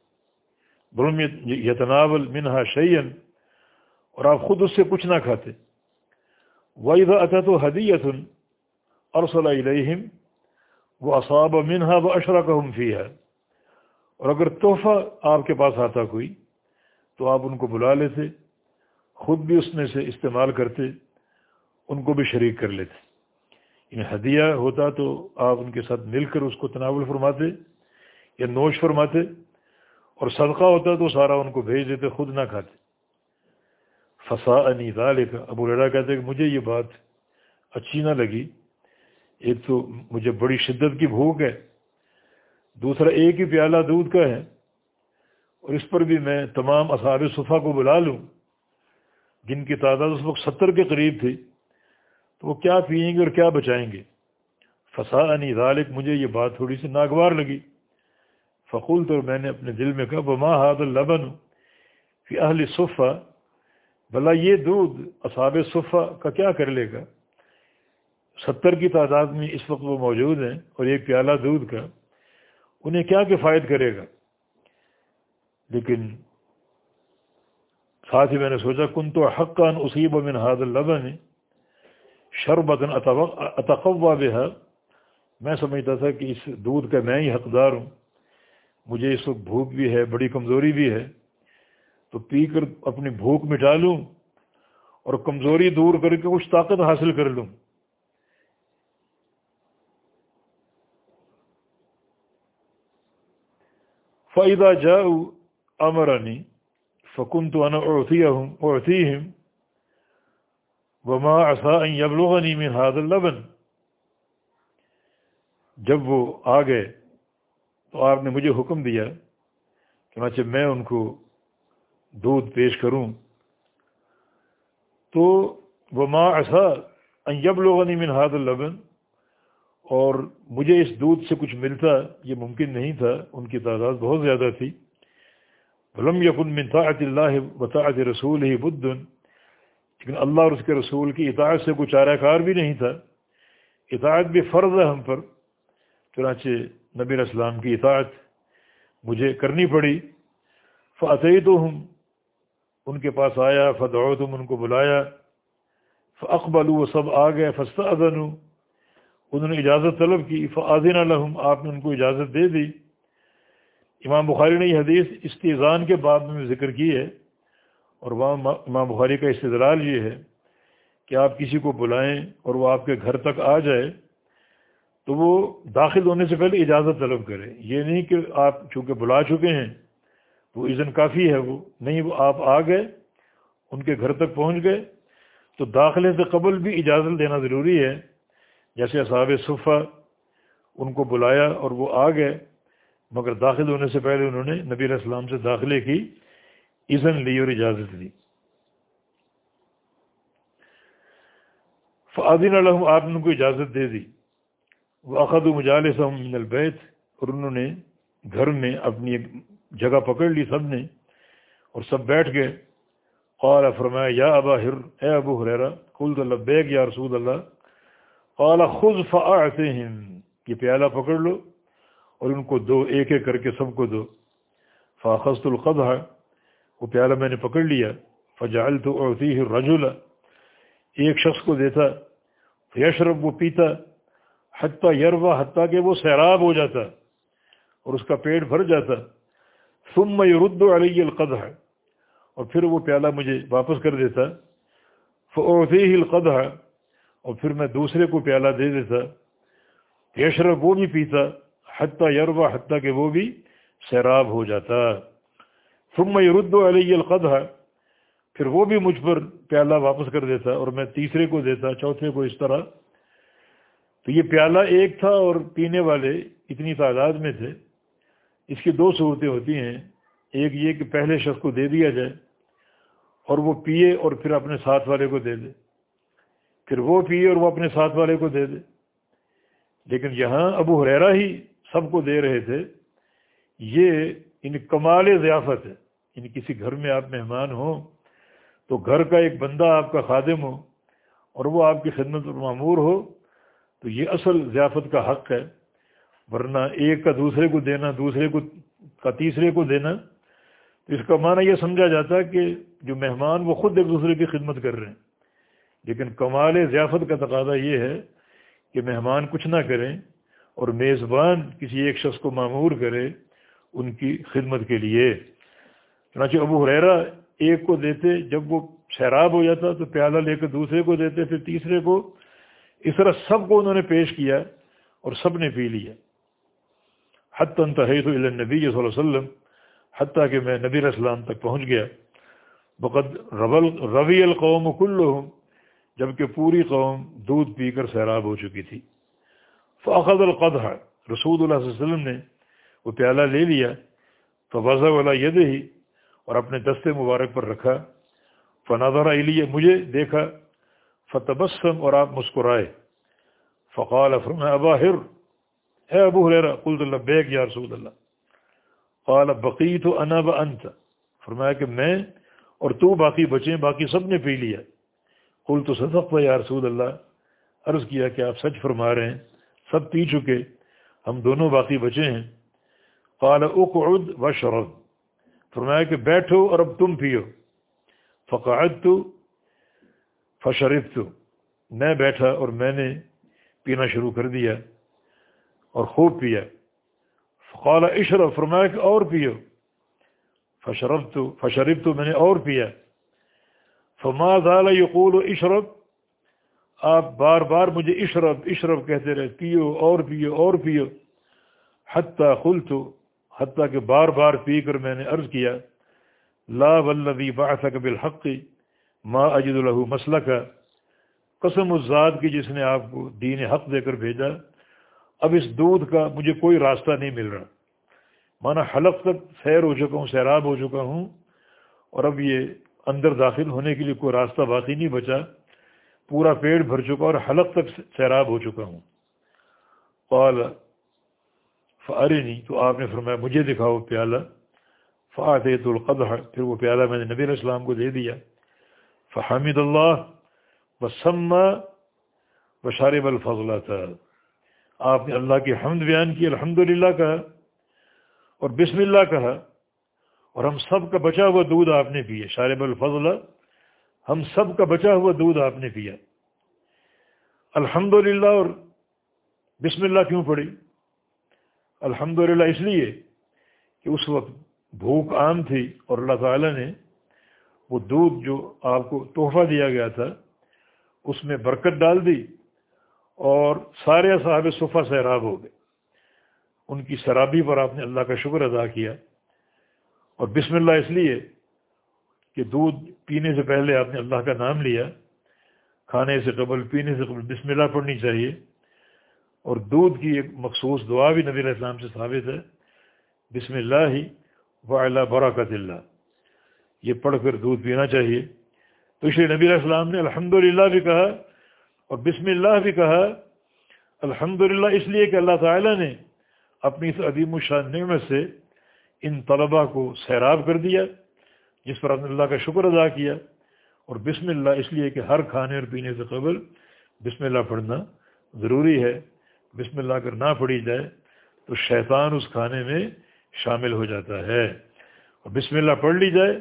بلوم یتناول منہا شعین اور آپ خود اس سے کچھ نہ کھاتے۔ وَإِذَا أَتَتُ حَدِيَةٌ أَرْسَلَ إِلَيْهِمْ وَأَصَابَ مِنْهَا وَأَشْرَكَهُمْ فِيهَا اور اگر تحفہ آپ کے پاس آتا کوئی تو آپ ان کو بلا لیتے، خود بھی اس میں سے استعمال کرتے، ان کو بھی شریک کر لیتے۔ یعنی ہدیہ ہوتا تو آپ ان کے ساتھ مل کر اس کو تناول فرماتے یا نوش فرماتے، اور صدقہ ہوتا تو سارا ان کو بھیج دیتے، خود نہ کھاتے۔ فسا انی ذالک ابو لڑا کہتے کہ مجھے یہ بات اچھی نہ لگی۔ ایک تو مجھے بڑی شدت کی بھوک ہے، دوسرا ایک ہی پیالہ دودھ کا ہے۔ اور اس پر بھی میں تمام اصحاب صفحہ کو بلا لوں۔ جن کی تعداد اس وقت ستر کے قریب تھی۔ تو وہ کیا پئیں گے اور کیا بچائیں گے؟ فسا انی ذالک، مجھے یہ بات تھوڑی سی ناگوار لگی۔ فقول تو میں نے اپنے دل میں کہا وہ ماں ہاد البن فی اہل صفہ بھلا یہ دودھ اصحاب صفہ کا کیا کر لے گا؟ ستر کی تعداد میں اس وقت وہ موجود ہیں اور ایک پیالہ دودھ کا، انہیں کیا کفایت کرے گا؟ لیکن ساتھ ہی میں نے سوچا کن تو حقان اصیب من حاد البن شربتن اتقوا بها. میں سمجھتا تھا کہ اس دودھ کا میں ہی حقدار ہوں۔ مجھے اس وقت بھوک بھی ہے، بڑی کمزوری بھی ہے۔ تو پی کر اپنی بھوک مٹا لوں اور کمزوری دور کر کے کچھ طاقت حاصل کر لوں۔ فائدہ جاؤ امرانی فکن تو ہوں وما عصا یبلغنی من هذا اللبن. جب وہ آ گئے تو آپ نے مجھے حکم دیا کہ میں ان کو دودھ پیش کروں، تو وہ ماں ایسا یب لوگنی من ہاد اللبن، اور مجھے اس دودھ سے کچھ ملتا، یہ ممکن نہیں تھا، ان کی تعداد بہت زیادہ تھی۔ بلم یقن من طاعت اللہ وطاعت رسول ہی بدن لیکن اللہ اور اس کے رسول کی اطاعت سے کوئی چارہ کار بھی نہیں تھا. اطاعت بھی فرض ہے ہم پر. چنانچہ نبی اسلام کی اطاعت مجھے کرنی پڑی. فعطی تو ہم ان کے پاس آیا فدعو تم ان کو بلایا. فقبل وہ سب آ گئے فستا انہوں نے اجازت طلب کی فعدین الحم آپ نے ان کو اجازت دے دی. امام بخاری نے یہ حدیث استیزان کے بعد میں ذکر کی ہے اور وہاں امام بخاری کا استدلال یہ ہے کہ آپ کسی کو بلائیں اور وہ آپ کے گھر تک آ جائے تو وہ داخل ہونے سے پہلے اجازت طلب کرے۔ یہ نہیں کہ آپ چونکہ بلا چکے ہیں تو وہ اذن کافی ہے وہ۔ نہیں، وہ آپ آ گئے، ان کے گھر تک پہنچ گئے۔ تو داخلے سے قبل بھی اجازت دینا ضروری ہے۔ جیسے اصحاب صفحہ ان کو بلایا اور وہ آ گئے۔ مگر داخل ہونے سے پہلے انہوں نے نبی علیہ السلام سے داخلے کی، اذن لی اور اجازت دی۔ فعدین الحم آپ نے ان کو اجازت دے دی۔ وہ اخد مجالس من البیت اور انہوں نے گھر میں اپنی ایک جگہ پکڑ لی سب نے، اور سب بیٹھ گئے۔ قال، فرمایا، یا ابا ہر اے ابو حریرا خلد اللہ بیگ یا رسول اللہ۔ قال، خذ فاعتهم یہ پیالہ پکڑ لو۔ اور ان کو دو، ایک ایک کر کے سب کو دو۔ فاخذت القضح وہ پیالہ میں نے پکڑ لیا۔ فجعل تو عورتی رجولا ایک شخص کو دیتا۔ یشرب وہ پیتا۔ حتیٰ یروا، حتیٰ کہ وہ سیراب ہو جاتا۔ اور اس کا پیٹ بھر جاتا۔ ثم يرد علی القدح، اور پھر وہ پیالہ مجھے واپس کر دیتا۔ فعورتی القدح، اور پھر میں دوسرے کو پیالہ دے دیتا۔ یشرب وہ بھی پیتا۔ حتیٰ یروا حتیٰ کہ وہ بھی سیراب ہو جاتا۔ ثم يرد علی القدح، پھر وہ بھی مجھ پر پیالہ واپس کر دیتا اور میں تیسرے کو دیتا، چوتھے کو اس طرح۔ تو یہ پیالہ ایک تھا اور پینے والے اتنی تعداد میں تھے۔ اس کی دو صورتیں ہوتی ہیں۔ ایک یہ کہ پہلے شخص کو دے دیا جائے اور وہ پیے اور پھر اپنے ساتھ والے کو دے دے۔ پھر وہ پیے اور وہ اپنے ساتھ والے کو دے دے۔ لیکن یہاں ابو حریرا ہی سب کو دے رہے تھے، یہ ان کمال ضیافت ہے۔ یعنی کسی گھر میں آپ مہمان ہوں تو گھر کا ایک بندہ آپ کا خادم ہو اور وہ آپ کی خدمت پر معمور ہو تو یہ اصل ضیافت کا حق ہے۔ ورنہ ایک کا دوسرے کو دینا، دوسرے کو کا تیسرے کو دینا، تو اس کا معنی یہ سمجھا جاتا ہے کہ جو مہمان وہ خود ایک دوسرے کی خدمت کر رہے ہیں۔ لیکن کمال ضیافت کا تقاضا یہ ہے کہ مہمان کچھ نہ کریں۔ اور میزبان کسی ایک شخص کو معمور کرے ان کی خدمت کے لیے۔ چنانچہ ابو حریرا ایک کو دیتے جب وہ شراب ہو جاتا تو پیالہ لے کر دوسرے کو دیتے، پھر تیسرے کو۔ اس طرح سب کو انہوں نے پیش کیا اور سب نے پی لیا۔ حتیٰ تحید النبی صلی اللہ علیہ وسلم، حتیٰ کہ میں نبی السلام تک پہنچ گیا۔ بقد ربل روی القوم کل جبکہ پوری قوم دودھ پی کر سیراب ہو چکی تھی۔ فاخذ القدح. رسول اللہ صلی اللہ علیہ وسلم نے وہ پیالہ لے لیا تو وضع والا یہ ہی اور اپنے دستے مبارک پر رکھا۔ فنادرہ علیہ مجھے دیکھا۔ فتبسم اور آپ مسکرائے۔ فقال، فرما، ابا ہر اے ابو حریرہ، قلت اللہ بیگ یا رسول اللہ۔ قال، بقیت انا و انت۔ فرمایا کہ میں اور تو باقی بچے باقی سب نے پی لیا۔ قل تو صدق یا رسول اللہ۔ عرض کیا کہ آپ سچ فرما رہے ہیں۔ سب پی چکے، ہم دونوں باقی بچے ہیں۔ قال، اقعد وشرب فرمایا کہ بیٹھو اور اب تم پیو۔ فقعدت تو فشرف تو میں بیٹھا اور میں نے پینا شروع کر دیا اور خوب پیا۔ فقال اشرف فرمایا کہ اور پیو۔ فشرف تو فشرف تو میں نے اور پیا۔ فما ضال یقول و اشرف آپ بار بار مجھے اشرف اشرف کہتے رہے پیو اور پیو اور پیو۔ حتیٰ خل تو حتیٰ کہ بار بار پی کر میں نے عرض کیا، لا ولبی باثک بالحق، ما اجد الح مسئلہ کا قسم الزاد کی جس نے آپ کو دین حق دے کر بھیجا۔ اب اس دودھ کا مجھے کوئی راستہ نہیں مل رہا۔ مانا حلق تک سیر ہو چکا ہوں، سیراب ہو چکا ہوں، اور اب یہ اندر داخل ہونے کے لیے کوئی راستہ باقی نہیں بچا۔ پورا پیٹ بھر چکا اور حلق تک سیراب ہو چکا ہوں۔ قال فارے نہیں تو آپ نے فرمایا، مجھے دکھاؤ پیالہ۔ فعت القدح، پھر وہ پیالہ میں نے نبی علیہ السلام کو دے دیا۔ فحمد اللہ وسما بشارب الفضلہ تھا آپ نے اللہ کی حمد بیان کی الحمد للہ کہا اور بسم اللہ کہا۔ اور ہم سب کا بچا ہوا دودھ آپ نے پیا شارب الفضلہ ہم سب کا بچا ہوا دودھ آپ نے پیا۔ الحمد اور بسم اللہ کیوں پڑی؟ الحمد اس لیے کہ اس وقت بھوک عام تھی اور اللہ تعالیٰ نے وہ دودھ جو آپ کو تحفہ دیا گیا تھا، اس میں برکت ڈال دی اور سارے صاحب صفحہ سیراب ہو گئے۔ ان کی شرابی پر آپ نے اللہ کا شکر ادا کیا۔ اور بسم اللہ اس لیے کہ دودھ پینے سے پہلے آپ نے اللہ کا نام لیا، کھانے سے قبل، پینے سے قبل، بسم اللہ پڑھنی چاہیے۔ اور دودھ کی ایک مخصوص دعا بھی نبی علیہ السلام سے ثابت ہے، بسم اللہ ہی و اللہ براکت اللہ۔ یہ پڑھ کر دودھ پینا چاہیے۔ تو اس لیے نبی علیہ السلام نے الحمد بھی کہا اور بسم اللہ بھی کہا۔ الحمد اس لیے کہ اللہ تعالیٰ نے اپنی اس عدیم الشان نعمت سے ان طلباء کو سیراب کر دیا۔ جس پر اللہ کا شکر ادا کیا اور بسم اللہ اس لیے کہ ہر کھانے اور پینے سے قبل بسم اللہ پڑھنا ضروری ہے۔ بسم اللہ اگر نہ پڑھی جائے تو شیطان اس کھانے میں شامل ہو جاتا ہے۔ اور بسم اللہ پڑھ لی جائے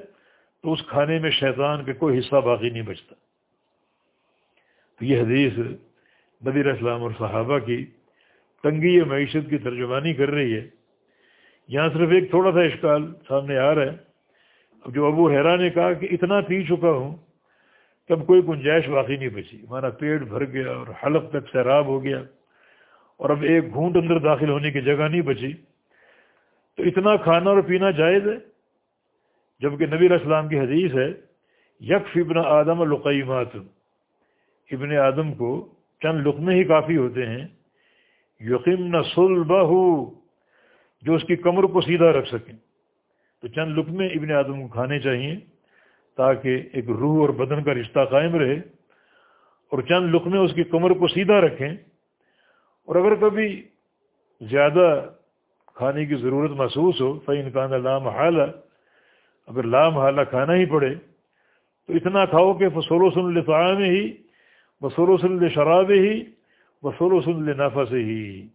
تو اس کھانے میں شیطان کا کوئی حصہ باقی نہیں بچتا۔ تو یہ حدیث نبی اسلام اور صحابہ کی تنگی معیشت کی ترجمانی کر رہی ہے۔ یہاں صرف ایک تھوڑا سا اشکال سامنے آ رہا ہے۔ اب جو ابو حیرا نے کہا کہ اتنا پی چکا ہوں کہ اب کوئی گنجائش باقی نہیں بچی۔ ہمارا پیٹ بھر گیا اور حلق تک سیراب ہو گیا اور اب ایک گھونٹ اندر داخل ہونے کی جگہ نہیں بچی۔ تو اتنا کھانا اور پینا جائز ہے؟ جبکہ نبی اسلام کی حدیث ہے یک ابن آدم القیمات ابن آدم کو چند لقمے ہی کافی ہوتے ہیں۔ یقین نسل بہو جو اس کی کمر کو سیدھا رکھ سکیں۔ تو چند لقمے ابن آدم کو کھانے چاہیے تاکہ ایک روح اور بدن کا رشتہ قائم رہے اور چند لقمے اس کی کمر کو سیدھا رکھیں اور اگر کبھی زیادہ کھانے کی ضرورت محسوس ہو فعین کان لام حالہ اگر لام حالہ کھانا ہی پڑے، تو اتنا کھاؤ کہ فصول و سن لفعام ہی بصول و سن شراب ہی بصول و سن نفع سے ہی۔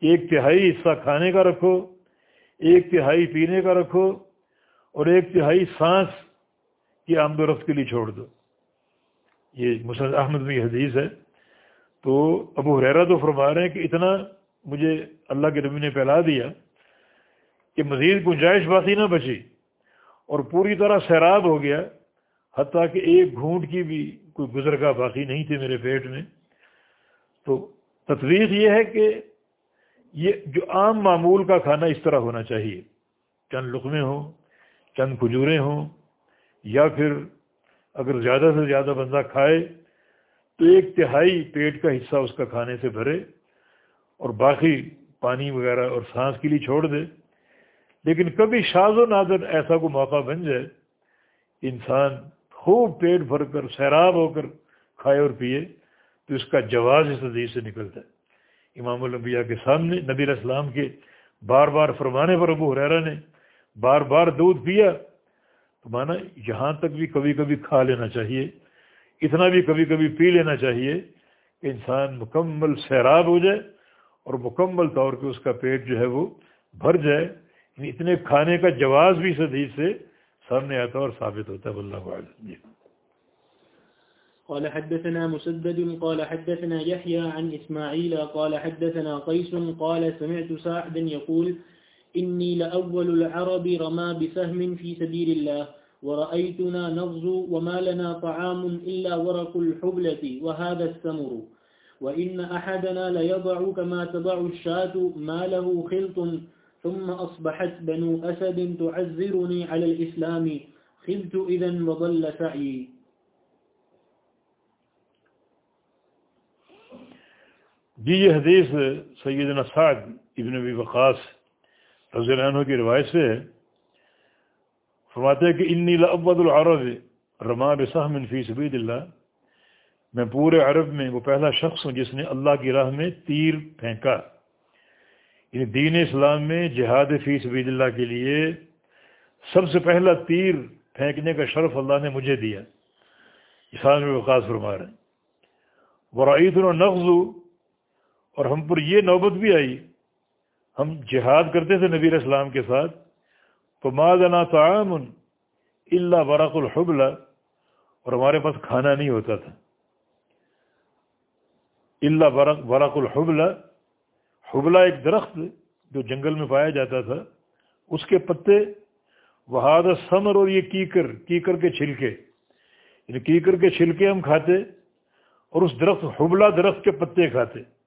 ایک تہائی حصہ کھانے کا رکھو ایک تہائی پینے کا رکھو اور ایک تہائی سانس کی آمد و رفت کے لیے چھوڑ دو۔ یہ مسلم احمد میں حدیث ہے۔ تو ابو حریرا تو فرما رہے ہیں کہ اتنا مجھے اللہ کے نبی نے پھیلا دیا کہ مزید گنجائش باقی نہ بچی اور پوری طرح سیراب ہو گیا، حتیٰ کہ ایک گھونٹ کی بھی کوئی گزرگاہ باقی نہیں تھی میرے پیٹ میں۔ تو تطویق یہ ہے کہ یہ جو عام معمول کا کھانا اس طرح ہونا چاہیے۔ چند لقمے ہوں، چند کھجوریں ہوں، یا پھر اگر زیادہ سے زیادہ بندہ کھائے تو ایک تہائی پیٹ کا حصہ اس کا کھانے سے بھرے اور باقی پانی وغیرہ اور سانس کے لیے چھوڑ دے۔ لیکن کبھی شاز و نادر ایسا کو موقع بن جائے، انسان خوب پیٹ بھر کر سیراب ہو کر کھائے اور پیے تو اس کا جواز اس حدیث سے نکلتا ہے۔ امام الانبیاء کے سامنے نبی اسلام کے بار بار فرمانے پر ابو حریرہ نے بار بار دودھ پیا، تو مانا یہاں تک بھی کبھی کبھی کھا لینا چاہیے، اتنا بھی کبھی کبھی پی لینا چاہیے کہ انسان مکمل سیراب ہو جائے اور مکمل طور پہ اس کا پیٹ جو ہے وہ بھر جائے۔ یعنی اتنے کھانے کا جواز بھی حدیث سے سامنے آتا اور ثابت ہوتا ہے اللہ عالم جی۔ قال حدثنا مسدد، قال حدثنا يحيى عن إسماعيل، قال حدثنا قيس، قال سمعت سعدا يقول، إني لأول العرب رمى بسهم في سبيل الله، ورأيتنا نغزو وما لنا طعام إلا ورق الحبلة، وهذا السمر. وإن أحدنا ليضع كما تضع الشاة، ما له خلط، ثم أصبحت بنو أسد تعذرني على الإسلام خذت إذا وضل سعي. جی یہ حدیث سیدنا سعد ابن ابی وقاص رضی اللہ عنہ کی روایت سے فرماتے ہیں کہ انی لعبد العرب رما بسہم فی سبید اللہ میں پورے عرب میں وہ پہلا شخص ہوں جس نے اللہ کی راہ میں تیر پھینکا۔ یعنی دین اسلام میں جہاد فی سبید اللہ کے لیے سب سے پہلا تیر پھینکنے کا شرف اللہ نے مجھے دیا۔ اسلام میں وقاص فرما رہے ہیں۔ ورعید النغز اور ہم پر یہ نوبت بھی آئی۔ ہم جہاد کرتے تھے نبی اسلام کے ساتھ۔ تو مادنا تعام اللہ برق الحبلہ اور ہمارے پاس کھانا نہیں ہوتا تھا۔ اللہ برق برق الحبلہ حبلہ ایک درخت جو جنگل میں پایا جاتا تھا۔ اس کے پتے وہاد سمر اور یہ کیکر کیکر کے چھلکے۔ یعنی کیکر کے چھلکے ہم کھاتے اور اس درخت، حبلہ درخت کے پتے کھاتے۔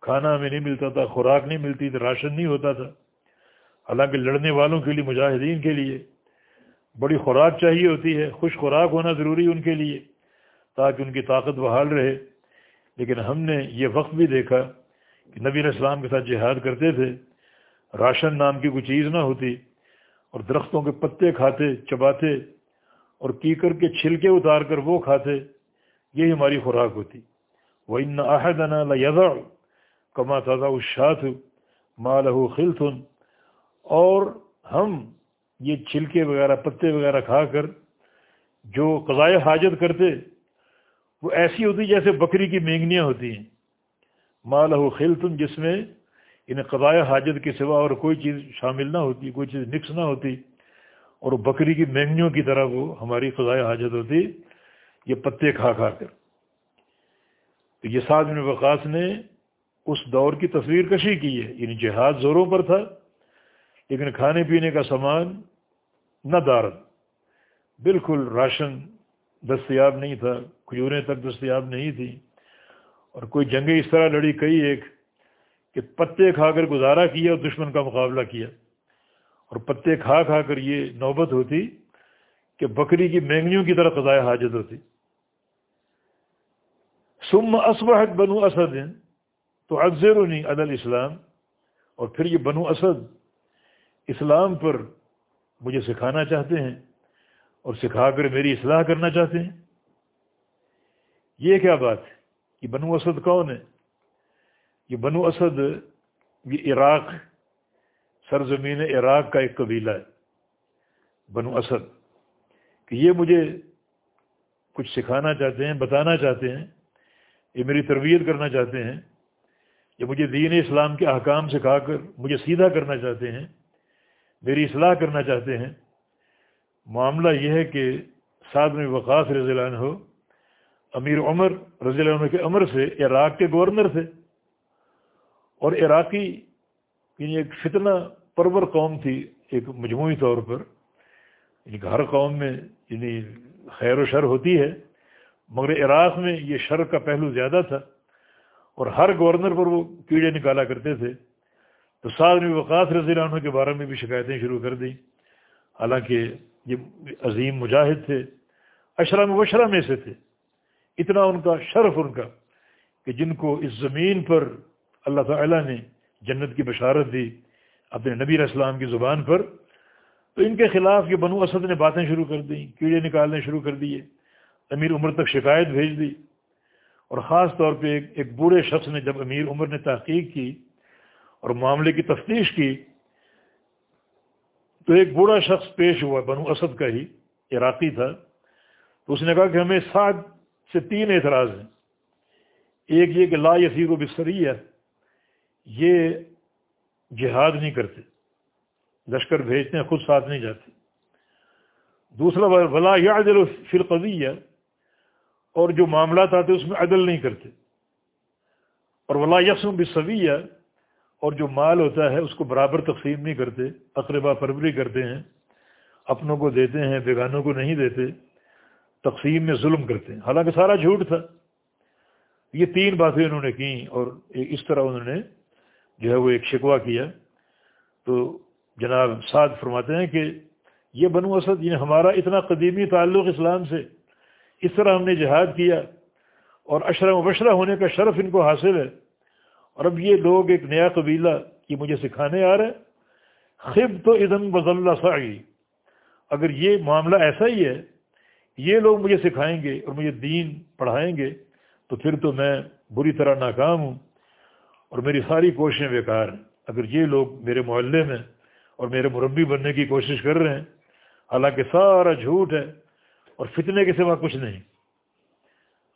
کھانا ہمیں نہیں ملتا تھا، خوراک نہیں ملتی تھی، راشن نہیں ہوتا تھا۔ حالانکہ لڑنے والوں کے لیے، مجاہدین کے لیے بڑی خوراک چاہیے ہوتی ہے، خوش خوراک ہونا ضروری ان کے لیے تاکہ ان کی طاقت بحال رہے۔ لیکن ہم نے یہ وقت بھی دیکھا کہ نبی اسلام کے ساتھ جہاد کرتے تھے۔ راشن نام کی کوئی چیز نہ ہوتی اور درختوں کے پتے کھاتے، چباتے اور کیکر کے چھلکے اتار کر وہ کھاتے، یہی ہماری خوراک ہوتی۔ وہ ان عہدنا لذا کما تازہ اشاط مالہ خلتن اور ہم یہ چھلکے وغیرہ، پتے وغیرہ کھا کر جو قضائے حاجت کرتے، وہ ایسی ہوتی جیسے بکری کی مینگنیاں ہوتی ہیں۔ مالہ خلتن جس میں انہیں قضائے حاجت کے سوا اور کوئی چیز شامل نہ ہوتی، کوئی چیز نکس نہ ہوتی اور بکری کی مینگنیوں کی طرح وہ ہماری قضائے حاجت ہوتی، یہ پتے کھا کھا کر۔ تو یہ سات میں وقاص نے اس دور کی تصویر کشی کی ہے۔ یعنی جہاد زوروں پر تھا، لیکن کھانے پینے کا سامان نہ دارد بالکل راشن دستیاب نہیں تھا، کھجوریں تک دستیاب نہیں تھیں۔ اور کوئی جنگیں اس طرح لڑی کئی ایک کہ پتے کھا کر گزارا کیا اور دشمن کا مقابلہ کیا۔ اور پتے کھا کھا کر یہ نوبت ہوتی کہ بکری کی مینگنیوں کی طرح قضائے حاجت ہوتی۔ سم اسبحت بنو اسد۔ تو اکثر عدل اسلام اور پھر یہ بنو اسد اسلام پر مجھے سکھانا چاہتے ہیں اور سکھا کر میری اصلاح کرنا چاہتے ہیں۔ یہ کیا بات ہے یہ بنو اسد کون ہے؟ یہ بنو اسد یہ عراق، سرزمین عراق کا ایک قبیلہ ہے، بنو اسد۔ کہ یہ مجھے کچھ سکھانا چاہتے ہیں، بتانا چاہتے ہیں، یہ میری تربیت کرنا چاہتے ہیں۔ یہ مجھے دین اسلام کے احکام سکھا کر مجھے سیدھا کرنا چاہتے ہیں، میری اصلاح کرنا چاہتے ہیں، معاملہ یہ ہے کہ سعد میں وقاص رضی اللہ عنہ، امیر عمر رضی اللہ عنہ کے عمر سے عراق کے گورنر تھے۔ اور عراقی یعنی ایک فتنہ پرور قوم تھی، ایک مجموعی طور پر۔ یعنی ہر قوم میں یعنی خیر و شر ہوتی ہے، مگر عراق میں یہ شر کا پہلو زیادہ تھا۔ اور ہر گورنر پر وہ کیڑے نکالا کرتے تھے۔ تو سعد میں وقاص رضی اللہ عنہ کے بارے میں بھی شکایتیں شروع کر دیں۔ حالانکہ یہ عظیم مجاہد تھے اشرم وشرا میں سے تھے۔ اتنا ان کا شرف ان کا کہ جن کو اس زمین پر اللہ تعالیٰ نے جنت کی بشارت دی اپنے نبی علیہ السلام کی زبان پر، تو ان کے خلاف یہ بنو اسد نے باتیں شروع کر دیں، کیڑے نکالنے شروع کر دیے، امیر عمر تک شکایت بھیج دی۔ اور خاص طور پہ ایک بوڑھے شخص نے جب امیر عمر نے تحقیق کی اور معاملے کی تفتیش کی تو ایک بوڑھا شخص پیش ہوا، بنو اسد کا ہی، عراقی تھا۔ تو اس نے کہا کہ ہمیں سات سے تین اعتراض ہیں۔ ایک یہ کہ لا یسیر و بسری ہے یہ جہاد نہیں کرتے۔ لشکر بھیجتے ہیں، خود ساتھ نہیں جاتے۔ دوسرا، ولا یا عدل فرقضی ہے اور جو معاملات آتے اس میں عدل نہیں کرتے۔ اور ولا یسم بصوی ہے اور جو مال ہوتا ہے اس کو برابر تقسیم نہیں کرتے، اقربا پروری کرتے ہیں، اپنوں کو دیتے ہیں، بیگانوں کو نہیں دیتے، تقسیم میں ظلم کرتے ہیں۔ حالانکہ سارا جھوٹ تھا۔ یہ تین باتیں انہوں نے کیں اور اس طرح انہوں نے جو ہے وہ ایک شکوہ کیا۔ تو جناب سعد فرماتے ہیں کہ یہ بنو اسد یہ ہمارا اتنا قدیمی تعلق اسلام سے اس طرح ہم نے جہاد کیا اور اشرم وبشرہ ہونے کا شرف ان کو حاصل ہے اور اب یہ لوگ ایک نیا قبیلہ یہ مجھے سکھانے آ رہا ہے خب تو ادن بز اللہ اگر یہ معاملہ ایسا ہی ہے، یہ لوگ مجھے سکھائیں گے اور مجھے دین پڑھائیں گے، تو پھر تو میں بری طرح ناکام ہوں اور میری ساری کوششیں بیکار ہیں۔ اگر یہ لوگ میرے محلے میں اور میرے مربی بننے کی کوشش کر رہے ہیں، حالانکہ سارا جھوٹ ہے اور فتنے کے سوا کچھ نہیں۔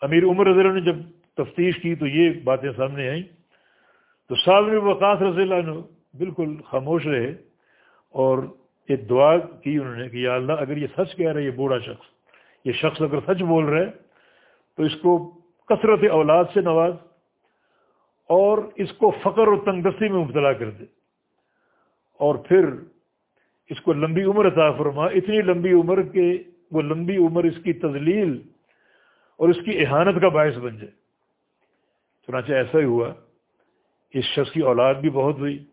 امیر عمر رضی اللہ نے جب تفتیش کی تو یہ باتیں سامنے آئیں۔ تو سال میں وقاص رضی اللہ عنہ بالکل خاموش رہے اور ایک دعا کی انہوں نے کہ یا اللہ اگر یہ سچ کہہ رہا ہے، یہ بوڑھا شخص، یہ شخص اگر سچ بول رہے تو اس کو کثرت اولاد سے نواز اور اس کو فقر و تنگستی میں مبتلا کر دے۔ اور پھر اس کو لمبی عمر عطا فرما۔ اتنی لمبی عمر کہ وہ لمبی عمر اس کی تزلیل اور اس کی احانت کا باعث بن جائے۔ چنانچہ ایسا ہی ہوا۔ اس شخص کی اولاد بھی بہت ہوئی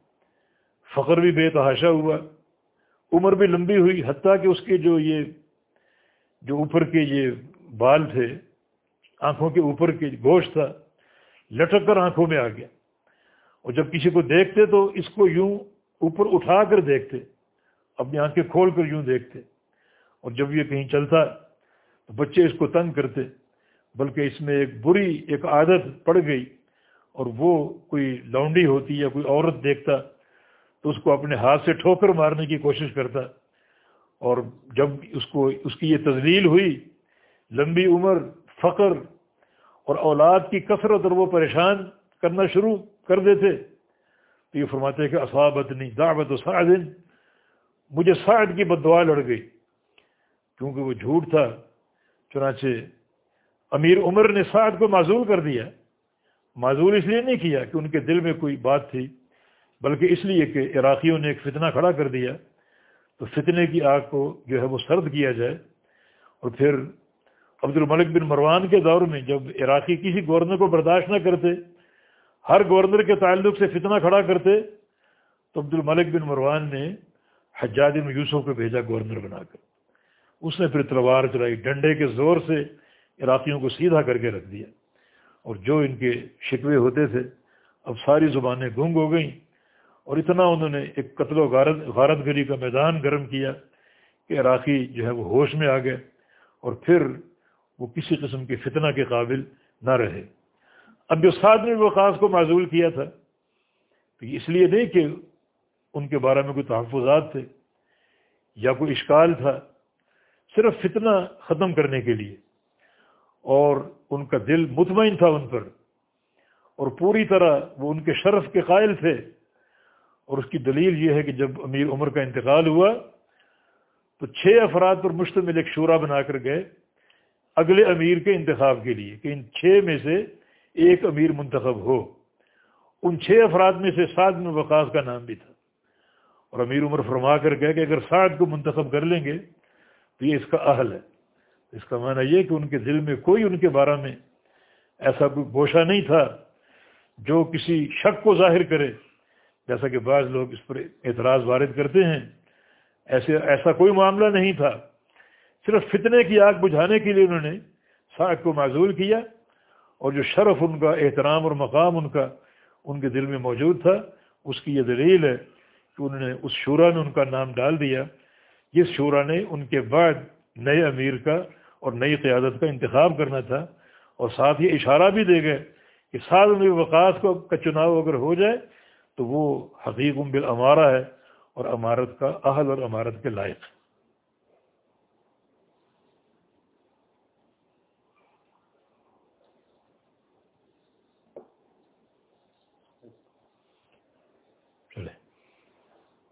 فخر بھی بے تحاشا ہوا، عمر بھی لمبی ہوئی، حتیٰ کہ اس کے جو یہ، جو اوپر کے یہ بال تھے، آنکھوں کے اوپر کے گوشت تھا، لٹک کر آنکھوں میں آ گیا۔ اور جب کسی کو دیکھتے تو اس کو یوں اوپر اٹھا کر دیکھتے، اپنی آنکھیں کھول کر یوں دیکھتے۔ اور جب یہ کہیں چلتا تو بچے اس کو تنگ کرتے، بلکہ اس میں ایک بری، ایک عادت پڑ گئی اور وہ کوئی لونڈی ہوتی یا کوئی عورت دیکھتا تو اس کو اپنے ہاتھ سے ٹھوکر مارنے کی کوشش کرتا اور جب اس کو، اس کی یہ تزلیل ہوئی، لمبی عمر، فقر اور اولاد کی کثرت اور وہ پریشان کرنا شروع کر دیتے تو یہ فرماتے کہ اصابت نہیں دعوت و سعدن، مجھے سعد کی بدعا لڑ گئی۔ کیونکہ وہ جھوٹ تھا، چنانچہ امیر عمر نے سعد کو معذول کر دیا۔ معذول اس لیے نہیں کیا کہ ان کے دل میں کوئی بات تھی، بلکہ اس لیے کہ عراقیوں نے ایک فتنہ کھڑا کر دیا۔ تو فتنے کی آگ کو جو ہے وہ سرد کیا جائے۔ اور پھر عبد الملک بن مروان کے دور میں جب عراقی کسی گورنر کو برداشت نہ کرتے، ہر گورنر کے تعلق سے فتنہ کھڑا کرتے، تو عبد الملک بن مروان نے حجاج بن یوسف کو بھیجا گورنر بنا کر۔ اس نے پھر تلوار چلائی، ڈنڈے کے زور سے عراقیوں کو سیدھا کر کے رکھ دیا۔ اور جو ان کے شکوے ہوتے تھے، اب ساری زبانیں گنگ ہو گئیں۔ اور اتنا انہوں نے ایک قتل و غارت غارت گری کا میدان گرم کیا کہ عراقی جو ہے وہ ہوش میں آ گئے اور پھر وہ کسی قسم کے فتنہ کے قابل نہ رہے۔ اب جو سعد نے وقاص کو معذول کیا تھا، تو اس لیے نہیں کہ ان کے بارے میں کوئی تحفظات تھے یا کوئی اشکال تھا صرف فتنہ ختم کرنے کے لیے۔ اور ان کا دل مطمئن تھا ان پر۔ اور پوری طرح وہ ان کے شرف کے قائل تھے۔ اور اس کی دلیل یہ ہے کہ جب امیر عمر کا انتقال ہوا، تو چھ افراد پر مشتمل ایک شورا بنا کر گئے اگلے امیر کے انتخاب کے لیے کہ ان چھ میں سے ایک امیر منتخب ہو۔ ان چھ افراد میں سے سعد میں وقاص کا نام بھی تھا۔ اور امیر عمر فرما کر گئے کہ اگر سعد کو منتخب کر لیں گے تو یہ اس کا اہل ہے۔ اس کا معنی یہ کہ ان کے دل میں کوئی ان کے بارے میں ایسا کوئی گوشہ نہیں تھا جو کسی شک کو ظاہر کرے۔ جیسا کہ بعض لوگ اس پر اعتراض وارد کرتے ہیں۔ ایسے ایسا کوئی معاملہ نہیں تھا۔ صرف فتنے کی آگ بجھانے کے لیے انہوں نے ساکھ کو معذول کیا اور جو شرف ان کا، احترام اور مقام ان کا ان کے دل میں موجود تھا، اس کی یہ دلیل ہے کہ انہوں نے اس شعرا نے ان کا نام ڈال دیا۔ یہ شعرا نے ان کے بعد نئے امیر کا اور نئی قیادت کا انتخاب کرنا تھا اور ساتھ یہ اشارہ بھی دے گئے کہ ساتھ ان وقاص کو کا چناؤ اگر ہو جائے تو وہ حقیق بالعمارہ ہے اور امارت کا اہل اور امارت کے لائق ہے۔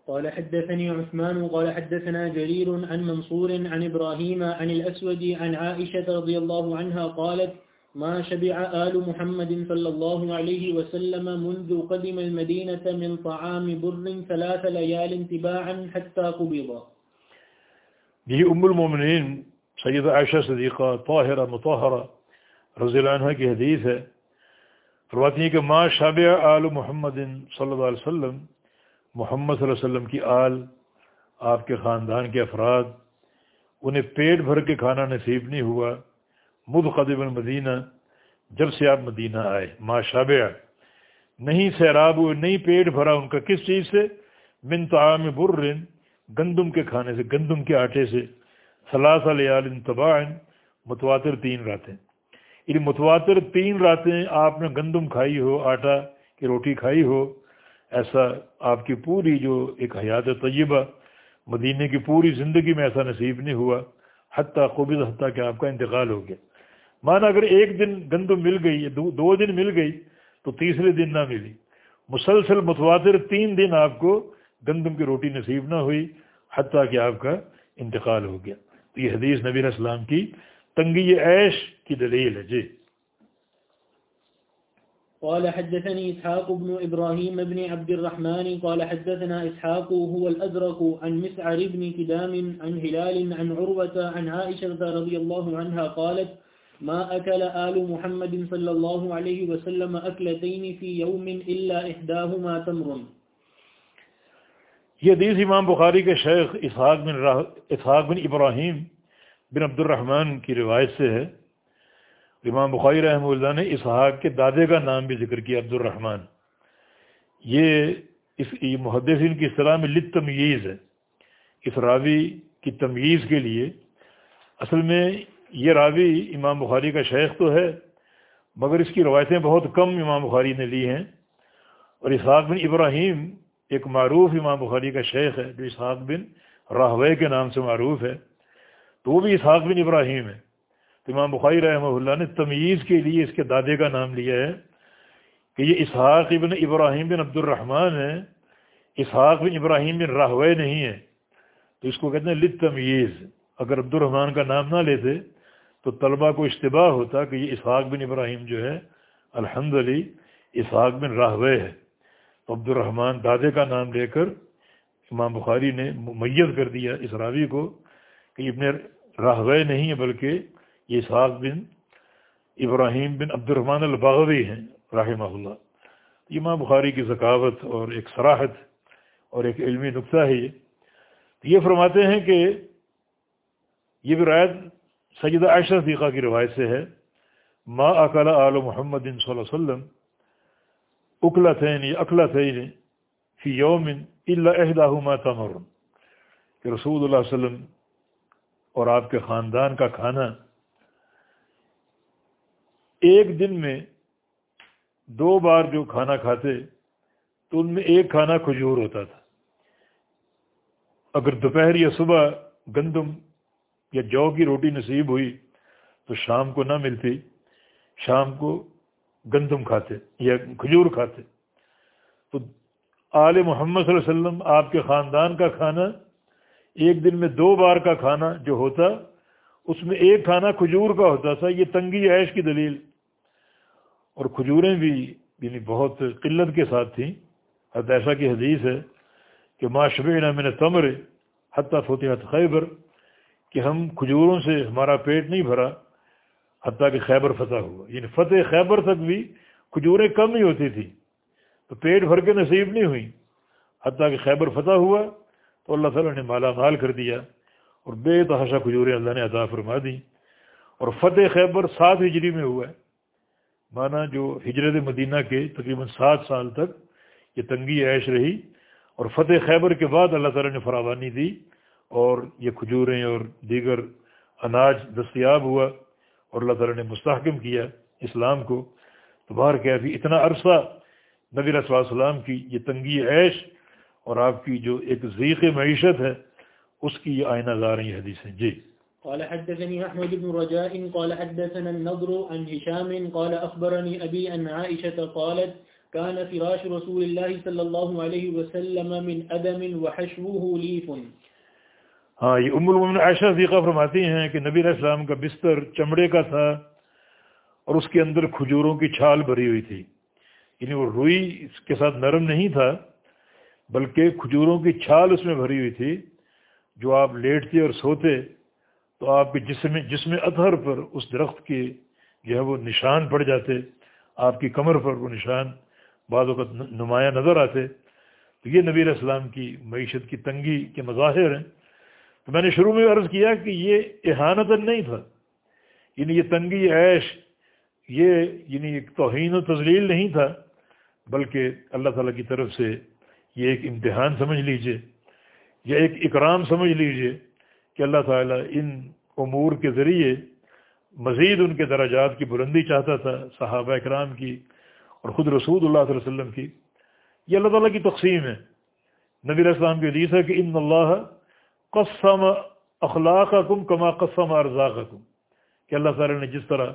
قال حدثني عثمان قال حدثنا جرير عن منصور عن إبراهيم عن الأسود عن عائشة رضي الله عنها قالت ما شبع آل محمد صلى الله عليه وسلم منذ قدم المدينة من طعام بر ثلاث ليال تباعا حتى قبض. یہ ام المومنین سیدہ عائشہ صدیقہ طاہرہ مطہرہ رضی اللہ عنہ کی حدیث ہے۔ فرماتی ہیں کہ ما شابع آل محمد صلی اللہ علیہ وسلم محمد صلی اللہ علیہ وسلم کی آل، آپ کے خاندان کے افراد، انہیں پیٹ بھر کے کھانا نصیب نہیں ہوا۔ مد قدم المدینہ، جب سے آپ مدینہ آئے ما شابع نہیں سیراب ہوئے، نہیں پیٹ بھرا ان کا کس چیز سے؟ من تعام برن گندم کے کھانے سے، گندم کے آٹے سے۔ ثلاثہ لیال تباہ متواتر تین راتیں۔ یعنی متواتر تین راتیں آپ نے گندم کھائی ہو، آٹا کی روٹی کھائی ہو ایسا آپ کی پوری جو ایک حیات طیبہ مدینہ کی پوری زندگی میں ایسا نصیب نہیں ہوا، حتیٰ قبض، حتیٰ کہ آپ کا انتقال ہو گیا۔ مانا اگر ایک دن گندم مل گئی دو دن مل گئی، تو تیسرے دن نہ ملی۔ مسلسل متواتر تین دن آپ کو گندم کی روٹی نصیب نہ ہوئی، حتیٰ کہ آپ کا انتقال ہو گیا۔ تو یہ حدیث نبی السلام کی تنگی عیش کی دلیل ہے۔ جی۔ قال حدثني إسحاق بن إبراهيم بن عبد الرحمن قال حدثنا إسحاق هو الأزرق عن مسعر بن كدام عن هلال عن عروة عن عائشة رضي الله عنها قالت ما أكل آل محمد صلى الله عليه وسلم أكلتين في يوم إلا إحداهما تمر. یہ حدیث امام بخاری کے شیخ اسحاق بن, اسحاق بن ابراہیم بن عبد الرحمن کی روایت سے ہے۔ امام بخاری رحمہ اللہ نے اسحاق کے دادے کا نام بھی ذکر کیا عبد الرحمن یہ اس محدثین کی اصطلاح میں لط تمیز ہے۔ اس راوی کی تمیز کے لیے اصل میں یہ راوی امام بخاری کا شیخ تو ہے، مگر اس کی روایتیں بہت کم امام بخاری نے لی ہیں۔ اور اسحاق بن ابراہیم ایک معروف امام بخاری کا شیخ ہے، جو اسحاق بن راہوے کے نام سے معروف ہے۔ تو وہ بھی اسحاق بن ابراہیم ہے۔ امام بخاری رحمہ اللہ نے تمیز کے لیے اس کے دادے کا نام لیا ہے کہ یہ اسحاق ابن ابراہیم بن عبد الرحمن ہے۔ اسحاق بن ابراہیم بن راہوے نہیں ہے۔ تو اس کو کہتے ہیں لت تمیز اگر عبد الرحمن کا نام نہ لیتے تو طلبہ کو اشتباہ ہوتا کہ یہ اسحاق بن ابراہیم جو ہے الحمد للہ اسحاق بن راہوے ہے۔ تو عبد الرحمن دادے کا نام لے کر امام بخاری نے میت کر دیا اس راوی کو کہ ابن راہوے نہیں ہے بلکہ یہ اسحاق بن ابراہیم بن عبد الرحمن الباغوی ہیں، رحمہ اللہ۔ یہ ماں بخاری کی ذکاوت اور ایک سراحت اور ایک علمی نقطہ ہے یہ۔ یہ فرماتے ہیں کہ یہ بھی روایت سیدہ عائشہ صدیقہ کی روایت سے ہے۔ ما اکلا آل محمد صلی اللہ علیہ وسلم اکلا تھین یا اکلا تھین فی یوم اللہ اہدہ تمر۔ کہ رسول اللہ علیہ وسلم اور آپ کے خاندان کا کھانا ایک دن میں دو بار جو کھانا کھاتے تو ان میں ایک کھانا کھجور ہوتا تھا۔ اگر دوپہر یا صبح گندم یا جو کی روٹی نصیب ہوئی تو شام کو نہ ملتی، شام کو گندم کھاتے یا کھجور کھاتے۔ تو آل محمد صلی اللہ علیہ وسلم آپ کے خاندان کا کھانا، ایک دن میں دو بار کا کھانا جو ہوتا اس میں ایک کھانا کھجور کا ہوتا تھا، یہ تنگی عیش کی دلیل۔ اور کھجوریں بھی یعنی بہت قلت کے ساتھ تھیں۔ حد ایسا کی حدیث ہے کہ معاشرے میں نے تمر حتیٰ فتح خیبر، کہ ہم کھجوروں سے ہمارا پیٹ نہیں بھرا حتیٰ کہ خیبر فتح ہوا۔ یعنی فتح خیبر تک بھی کھجوریں کم ہی ہوتی تھیں، تو پیٹ بھر کے نصیب نہیں ہوئی حتیٰ کہ خیبر فتح ہوا تو اللہ تعالیٰ نے مالا مال کر دیا۔ اور بے تحاشا کھجوریں اللہ نے عطا فرما دیں اور فتح خیبر سات ہجری میں ہوا ہے۔ مانا جو ہجرت مدینہ کے تقریباً سات سال تک یہ تنگی عیش رہی۔ اور فتح خیبر کے بعد اللہ تعالیٰ نے فراوانی دی اور یہ کھجوریں اور دیگر اناج دستیاب ہوا اور اللہ تعالیٰ نے مستحکم کیا اسلام کو۔ تو باہر کیا بھی اتنا عرصہ نبی صلی علیہ کی یہ تنگی عیش اور آپ کی جو ایک ذیق معیشت ہے اس کی یہ آئینہ لا رہی حدیثیں جی۔ قال حدثني أحمد بن رجاء قال حدثنا النضر عن هشام قال أخبرني أبي أن عائشة قالت كان فراش رسول الله صلى الله عليه وسلم من أدم وحشوه ليف. ہاں یہ ام المن عائشہ ذیقہ فرماتی ہیں کہ نبی علیہ السلام کا بستر چمڑے کا تھا اور اس کے اندر کھجوروں کی چھال بھری ہوئی تھی۔ یعنی وہ روئی اس کے ساتھ نرم نہیں تھا بلکہ کھجوروں کی چھال اس میں بھری ہوئی تھی۔ جو آپ لیٹتے اور سوتے، تو آپ کے جسم جسم اطہر پر اس درخت کے جو ہے وہ نشان پڑ جاتے، آپ کی کمر پر وہ نشان بعض اوقات نمایاں نظر آتے۔ تو یہ نبی علیہ السلام کی معیشت کی تنگی کے مظاہر ہیں۔ تو میں نے شروع میں عرض کیا کہ یہ احانت نہیں تھا۔ یعنی یہ تنگی، عیش، یہ یعنی ایک توہین و تزلیل نہیں تھا، بلکہ اللہ تعالیٰ کی طرف سے یہ ایک امتحان سمجھ لیجیے۔ یا ایک اکرام سمجھ لیجیے کہ اللہ تعالیٰ ان امور کے ذریعے مزید ان کے درجات کی بلندی چاہتا تھا صحابہ اکرام کی اور خود رسول اللہ علیہ وسلم کی۔ یہ اللہ تعالیٰ کی تقسیم ہے۔ نبی علیہ السلام کی حدیث ہے کہ ان اللہ قسم اخلاق کم کما قسم ارزاق کم کہ اللہ تعالیٰ نے جس طرح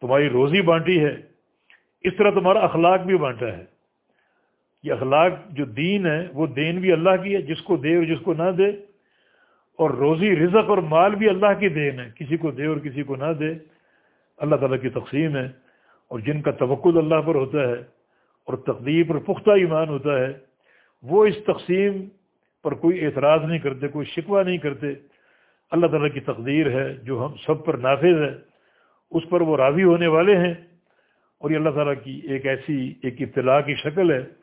تمہاری روزی بانٹی ہے، اس طرح تمہارا اخلاق بھی بانٹا ہے۔ یہ اخلاق جو دین ہے، وہ دین بھی اللہ کی ہے، جس کو دے اور جس کو نہ دے۔ اور روزی رزق اور مال بھی اللہ کی دین ہے، کسی کو دے اور کسی کو نہ دے۔ اللہ تعالیٰ کی تقسیم ہے۔ اور جن کا توقل اللہ پر ہوتا ہے، اور تقدیر پر پختہ ایمان ہوتا ہے، وہ اس تقسیم پر کوئی اعتراض نہیں کرتے، کوئی شکوہ نہیں کرتے۔ اللہ تعالیٰ کی تقدیر ہے، جو ہم سب پر نافذ ہے۔ اس پر وہ راضی ہونے والے ہیں۔ اور یہ اللہ تعالیٰ کی ایک ایسی ایک اطلاع کی شکل ہے۔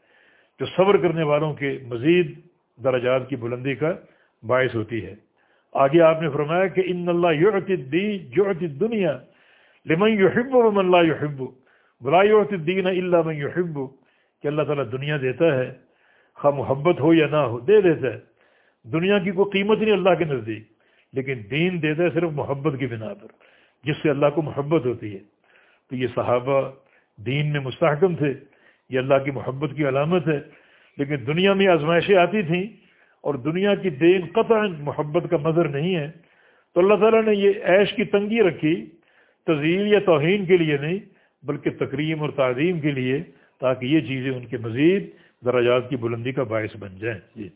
جو صبر کرنے والوں کے مزید درجات کی بلندی کا باعث ہوتی ہے۔ آگے آپ نے فرمایا کہ ان اللہ یعت دی یعت دنیا لمن یحب و من لا یحب۔ بلا یعت الدین الا من یحب۔ کہ اللہ تعالیٰ دنیا دیتا ہے، خواہ محبت ہو یا نہ ہو، دے دیتا ہے۔ دنیا کی کوئی قیمت نہیں اللہ کے نزدیک، لیکن دین دیتا ہے صرف محبت کی بنا پر، جس سے اللہ کو محبت ہوتی ہے۔ تو یہ صحابہ دین میں مستحکم تھے۔ یہ اللہ کی محبت کی علامت ہے۔ لیکن دنیا میں آزمائشیں آتی تھیں اور دنیا کی دین قطع محبت کا مظہر نہیں ہے۔ تو اللہ تعالیٰ نے یہ عیش کی تنگی رکھی تزیل یا توہین کے لیے نہیں، بلکہ تقریم اور تعظیم کے لیے، تاکہ یہ چیزیں ان کے مزید درجات کی بلندی کا باعث بن جائیں۔ جی۔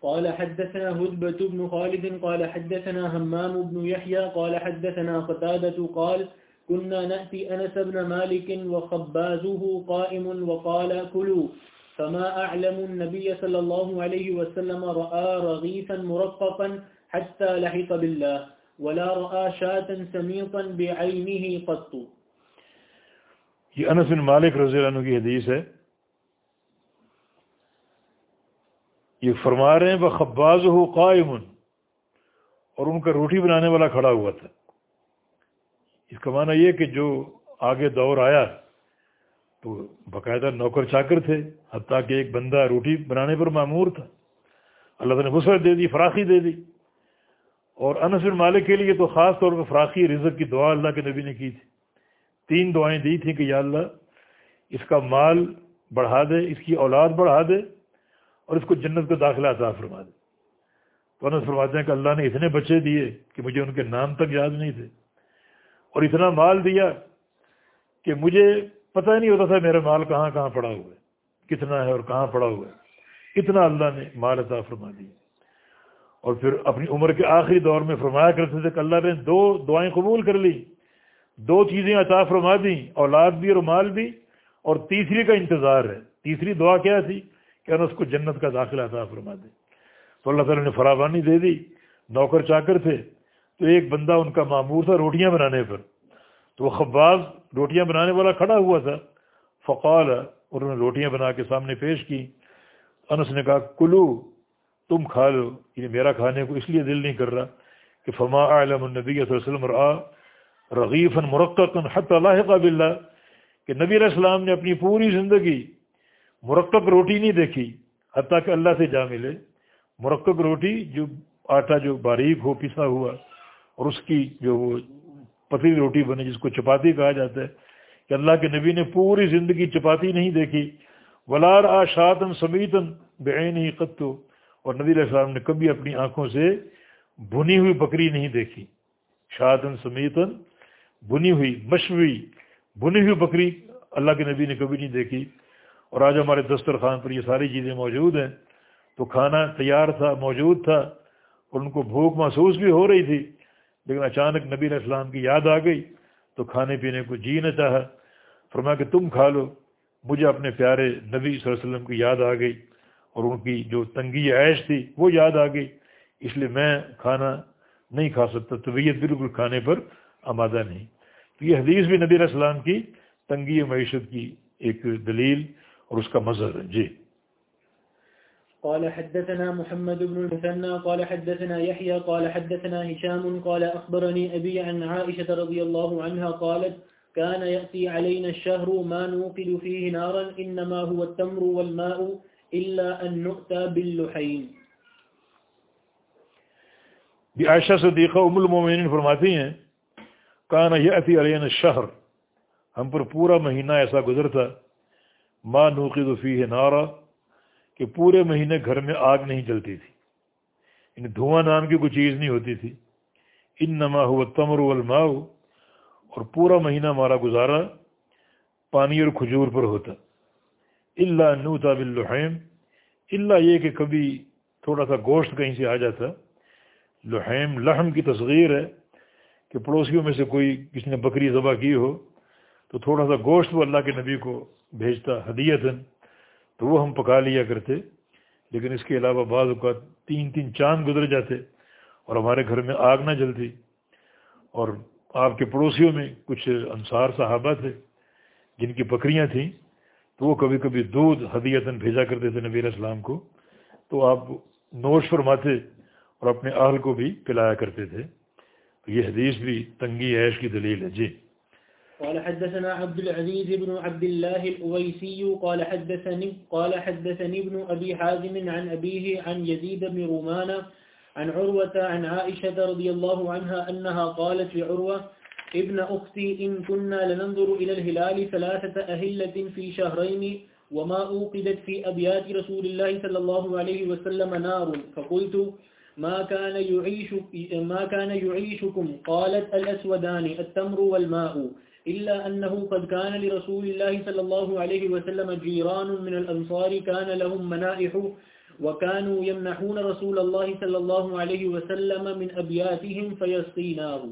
قال حدثنا هدبة بن خالد، قال حدثنا همام بن يحيى، قال حدثنا قتادة، قال كنا نأتي أنس بن مالك وخبازه قائم وقال كلوا، فما أعلم النبي صلى الله عليه وسلم رأى رغيفا مرققا حتى لحق بالله، ولا رأى شاة سميطا بعينه قط. یہ انس بن مالک رضی اللہ عنہ کی حدیث ہے۔ یہ فرما رہے ہیں وہ خباز ہو قائم، اور ان کا روٹی بنانے والا کھڑا ہوا تھا۔ اس کا معنی یہ کہ جو آگے دور آیا تو باقاعدہ نوکر چاکر تھے، حتیٰ کہ ایک بندہ روٹی بنانے پر معمور تھا۔ اللہ تعالیٰ نے وسعت دے دی، فراخی دے دی۔ اور انس بن مالک کے لیے تو خاص طور پر فراخی رزق کی دعا اللہ کے نبی نے کی تھی۔ تین دعائیں دی تھیں کہ یا اللہ، اس کا مال بڑھا دے، اس کی اولاد بڑھا دے اور اس کو جنت کا داخلہ عطا فرما دے۔ تو انس فرماتے ہیں کہ اللہ نے اتنے بچے دیے کہ مجھے ان کے نام تک یاد نہیں تھے۔ اور اتنا مال دیا کہ مجھے پتہ نہیں ہوتا تھا میرا مال کہاں کہاں پڑا ہوا ہے، کتنا ہے اور کہاں پڑا ہوا ہے۔ اتنا اللہ نے مال عطا فرما دیا۔ اور پھر اپنی عمر کے آخری دور میں فرمایا کرتے تھے کہ اللہ نے دو دعائیں قبول کر لی دو چیزیں عطا فرما دیں، اولاد بھی اور مال بھی۔ اور تیسری کا انتظار ہے۔ تیسری دعا کیا تھی؟ کہ اس کو جنت کا داخلہ عطا فرما دے۔ تو اللہ تعالیٰ نے فراوانی دے دی۔ نوکر چاکر تھے۔ تو ایک بندہ ان کا معمور تھا روٹیاں بنانے پر۔ تو وہ خباز روٹیاں بنانے والا کھڑا ہوا تھا۔ فقال انہوں نے روٹیاں بنا کے سامنے پیش کی۔ انس نے کہا، کلو، تم کھا لو۔ یہ میرا کھانے کو اس لیے دل نہیں کر رہا کہ فما عالم النبی صلی اللہ علیہ وسلم رآ رغیفا مرققا حتی اللہ قابل کہ نبی علیہ السلام نے اپنی پوری زندگی مرکب روٹی نہیں دیکھی، حتیٰ کہ اللہ سے جا ملے۔ مرکب روٹی جو آٹا جو باریک ہو پسا ہوا اور اس کی جو وہ پتلی روٹی بنے جس کو چپاتی کہا جاتا ہے، کہ اللہ کے نبی نے پوری زندگی چپاتی نہیں دیکھی۔ ولار آ شاطن سمیتن بعین ہی قطو اور نبی علیہ السلام نے کبھی اپنی آنکھوں سے بھنی ہوئی بکری نہیں دیکھی۔ شاطن سمیتن بنی ہوئی، مشوی بنی ہوئی بکری اللہ کے نبی نے کبھی نہیں دیکھی۔ اور آج ہمارے دسترخوان پر یہ ساری چیزیں موجود ہیں۔ تو کھانا تیار تھا، موجود تھا، اور ان کو بھوک محسوس بھی ہو رہی تھی۔ لیکن اچانک نبی علیہ السلام کی یاد آ گئی تو کھانے پینے کو جی نہ چاہا۔ فرما کہ تم کھا لو۔ مجھے اپنے پیارے نبی صلی اللہ علیہ وسلم کی یاد آ گئی اور ان کی جو تنگی عیش تھی وہ یاد آ گئی۔ اس لیے میں کھانا نہیں کھا سکتا۔ طبیعت بالکل کھانے پر آمادہ نہیں۔ تو یہ حدیث بھی نبی علیہ السلام کی تنگی معیشت کی ایک دلیل اور اس کا مظہر ہے۔ جی۔ قال حدثنا محمد بن المثنى، قال حدثنا يحيى، قال حدثنا هشام، قال أخبرني أبي عن عائشة رضي الله عنها قالت كان يأتي علينا الشهر ما نوقد فيه نارا، إنما هو التمر والماء إلا أن نؤتى باللحين بھی عائشہ صدیقہ ام المومنین فرماتی ہیں کانا یأتی علینا الشہر، ہم پر پورا مہینہ ایسا گزرتا، ما نوقد فیہ نارا کہ پورے مہینے گھر میں آگ نہیں جلتی تھی۔ یعنی دھواں نام کی کوئی چیز نہیں ہوتی تھی۔ ان نما ہوا تمر والماء، اور پورا مہینہ ہمارا گزارا پانی اور کھجور پر ہوتا۔ اللہ نوتا باللحیم اللہ یہ کہ کبھی تھوڑا سا گوشت کہیں سے آ جاتا۔ لحیم، لحم کی تصغیر ہے کہ پڑوسیوں میں سے کوئی کسی نے بکری ذبح کی ہو تو تھوڑا سا گوشت وہ اللہ کے نبی کو بھیجتا ہدیتن تو وہ ہم پکا لیا کرتے، لیکن اس کے علاوہ بعض اوقات تین تین چاند گزر جاتے اور ہمارے گھر میں آگ نہ جلتی اور آپ کے پڑوسیوں میں کچھ انصار صحابہ تھے جن کی بکریاں تھیں، تو وہ کبھی کبھی دودھ حدیتاً بھیجا کرتے تھے نبی السلام کو، تو آپ نوش فرماتے اور اپنے اہل کو بھی پلایا کرتے تھے۔ تو یہ حدیث بھی تنگی عیش کی دلیل ہے۔ جی۔ قال حدثنا عبد العزيز بن عبد الله الأويسي قال حدثني, قال حدثني ابن أبي حازم عن أبيه عن يزيد بن رومان عن عروة عن عائشة رضي الله عنها أنها قالت لعروة ابن أختي إن كنا لننظر إلى الهلال ثلاثة أهلة في شهرين وما أوقدت في أبيات رسول الله صلى الله عليه وسلم نار. فقلت ما كان, يعيش ما كان يعيشكم؟ قالت الأسودان التمر والماء. إلا أنه قد كان لرسول الله صلى الله عليه وسلم جيران من الأنصار كان لهم منائح وكانوا يمنحون رسول الله صلى الله عليه وسلم من أبياتهم فيسقيناه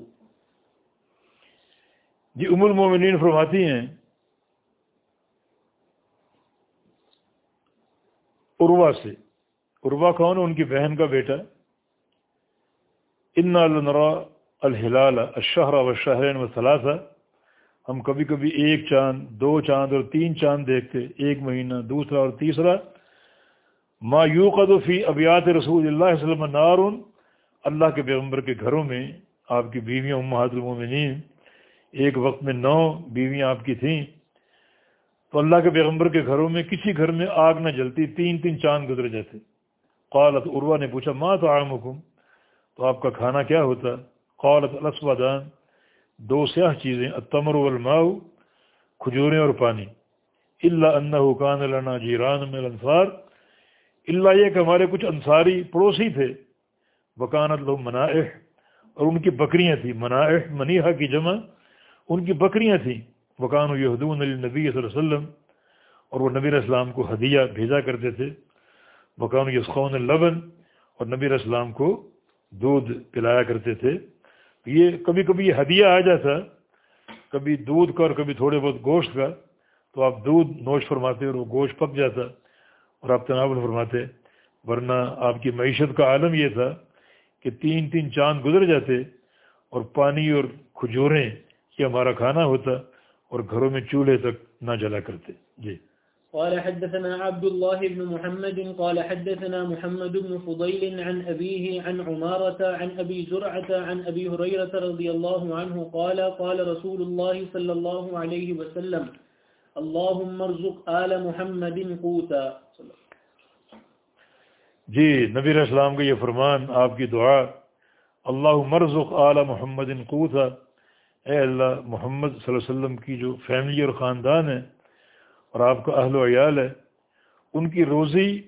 جی ام المومنین فرماتی ہیں عروا سے عروا کون ان کی بہن کا بیٹا ان لنرا الحلال الشہر والشہرین والثلاثہ ہم کبھی کبھی ایک چاند، دو چاند اور تین چاند دیکھتے، ایک مہینہ، دوسرا اور تیسرا۔ ما یو قدفی ابیات رسول اللہ وسلم نارن اللہ کے پیغمبر کے گھروں میں آپ کی بیویاں امہات المومنین ایک وقت میں نو بیویاں آپ کی تھیں۔ تو اللہ کے پیغمبر کے گھروں میں کسی گھر میں آگ نہ جلتی، تین تین چاند گزر جاتے۔ قالت عروا نے پوچھا ماں تو عام تو آپ کا کھانا کیا ہوتا؟ قالت الاسودان۔ دو سیاہ چیزیں، التمر والماء، کھجوریں اور پانی۔ اللہ انہ کان لنا جیران میں الانصار۔ اللہ یہ کہ ہمارے کچھ انصاری پڑوسی تھے۔ وکانت لو منائح۔ اور ان کی بکریاں تھیں۔ منائح، منیحہ کی جمع۔ ان کی بکریاں تھیں۔ وکان یہدون علی نبی صلی اللہ علیہ وسلم۔ اور وہ نبی السلام کو ہدیہ بھیجا کرتے تھے۔ وکان یسخون لبن اور نبی السلام کو دودھ پلایا کرتے تھے۔ یہ کبھی کبھی یہ ہدیہ آ جاتا کبھی دودھ کا اور کبھی تھوڑے بہت گوشت کا، تو آپ دودھ نوش فرماتے اور وہ گوشت پک جاتا اور آپ تناول فرماتے ورنہ آپ کی معیشت کا عالم یہ تھا کہ تین تین چاند گزر جاتے اور پانی اور کھجوریں، یہ ہمارا کھانا ہوتا اور گھروں میں چولہے تک نہ جلا کرتے۔ جی۔ قال حدثنا عبد الله بن محمد قال حدثنا محمد بن فضيل عن أبيه عن عمارة عن أبي زرعة عن أبي هريرة رضي الله عنه قال قال رسول الله صلى الله عليه وسلم اللهم ارزق آل محمد قوتا. جی نبی السلام کا یہ فرمان، آپ کی دعا اللہ مرزق اعلیٰ محمد ان تھا اے اللہ، محمد صلی اللہ علیہ وسلم کی جو فیملی اور خاندان ہے اور آپ کا اہل و عیال ہے، ان کی روزی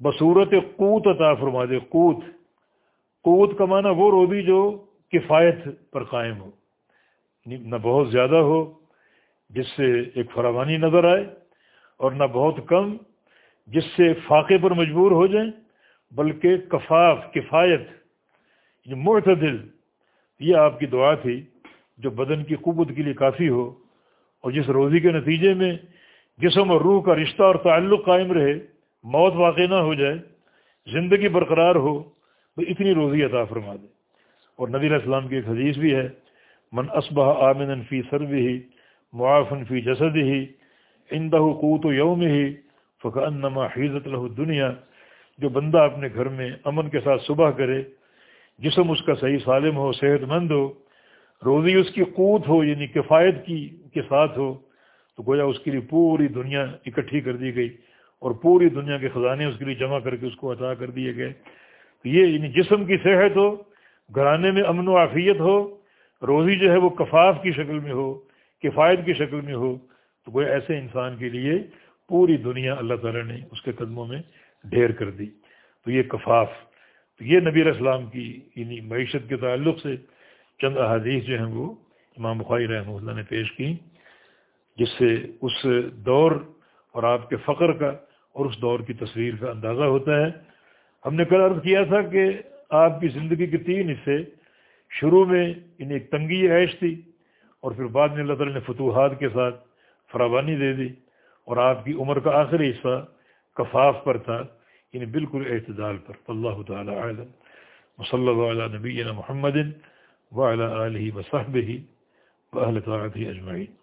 بصورت قوت عطا فرما دے، قوت۔ قوت کا معنی وہ روزی جو کفایت پر قائم ہو۔ یعنی نہ بہت زیادہ ہو، جس سے ایک فراوانی نظر آئے، اور نہ بہت کم، جس سے فاقے پر مجبور ہو جائیں، بلکہ کفاف، کفایت یہ معتدل۔ یہ آپ کی دعا تھی، جو بدن کی قوت کے لیے کافی ہو، اور جس روزی کے نتیجے میں جسم اور روح کا رشتہ اور تعلق قائم رہے، موت واقع نہ ہو جائے، زندگی برقرار ہو، تو اتنی روزی عطا فرما دے۔ اور نبی علیہ السلام کی ایک حدیث بھی ہے، من اسبہ آمن فی سرو ہی معافن فی جسد ہی اندہ قوت و یوم ہی فقہ انما حیزت الح دنیا جو بندہ اپنے گھر میں امن کے ساتھ صبح کرے، جسم اس کا صحیح سالم ہو صحت مند ہو، روزی اس کی قوت ہو یعنی کفایت کی، کے ساتھ ہو تو گویا اس کے لیے پوری دنیا اکٹھی کر دی گئی اور پوری دنیا کے خزانے اس کے لیے جمع کر کے اس کو عطا کر دیے گئے۔ تو یہ یعنی جسم کی صحت ہو، گھرانے میں امن و عافیت ہو، روزی جو ہے وہ کفاف کی شکل میں ہو، کفایت کی شکل میں ہو، تو گویا ایسے انسان کے لیے پوری دنیا اللہ تعالیٰ نے اس کے قدموں میں ڈھیر کر دی۔ تو یہ کفاف، تو یہ نبی السلام کی یعنی معیشت کے تعلق سے چند احادیث جو ہیں وہ امام بخاری رحمہ اللہ نے پیش کی جس سے اس دور اور آپ کے فقر کا اور اس دور کی تصویر کا اندازہ ہوتا ہے۔ ہم نے کل عرض کیا تھا کہ آپ کی زندگی کے تین حصے، شروع میں انہیں ایک تنگی عیش تھی اور پھر بعد میں اللہ تعالیٰ نے فتوحات کے ساتھ فراوانی دے دی اور آپ کی عمر کا آخری حصہ کفاف پر تھا یعنی بالکل اعتدال پر۔ اللہ تعالیٰ عالم صلی اللہ علیہ نبی محمد وعلى آله وصحبه وأهل طاعته أجمعين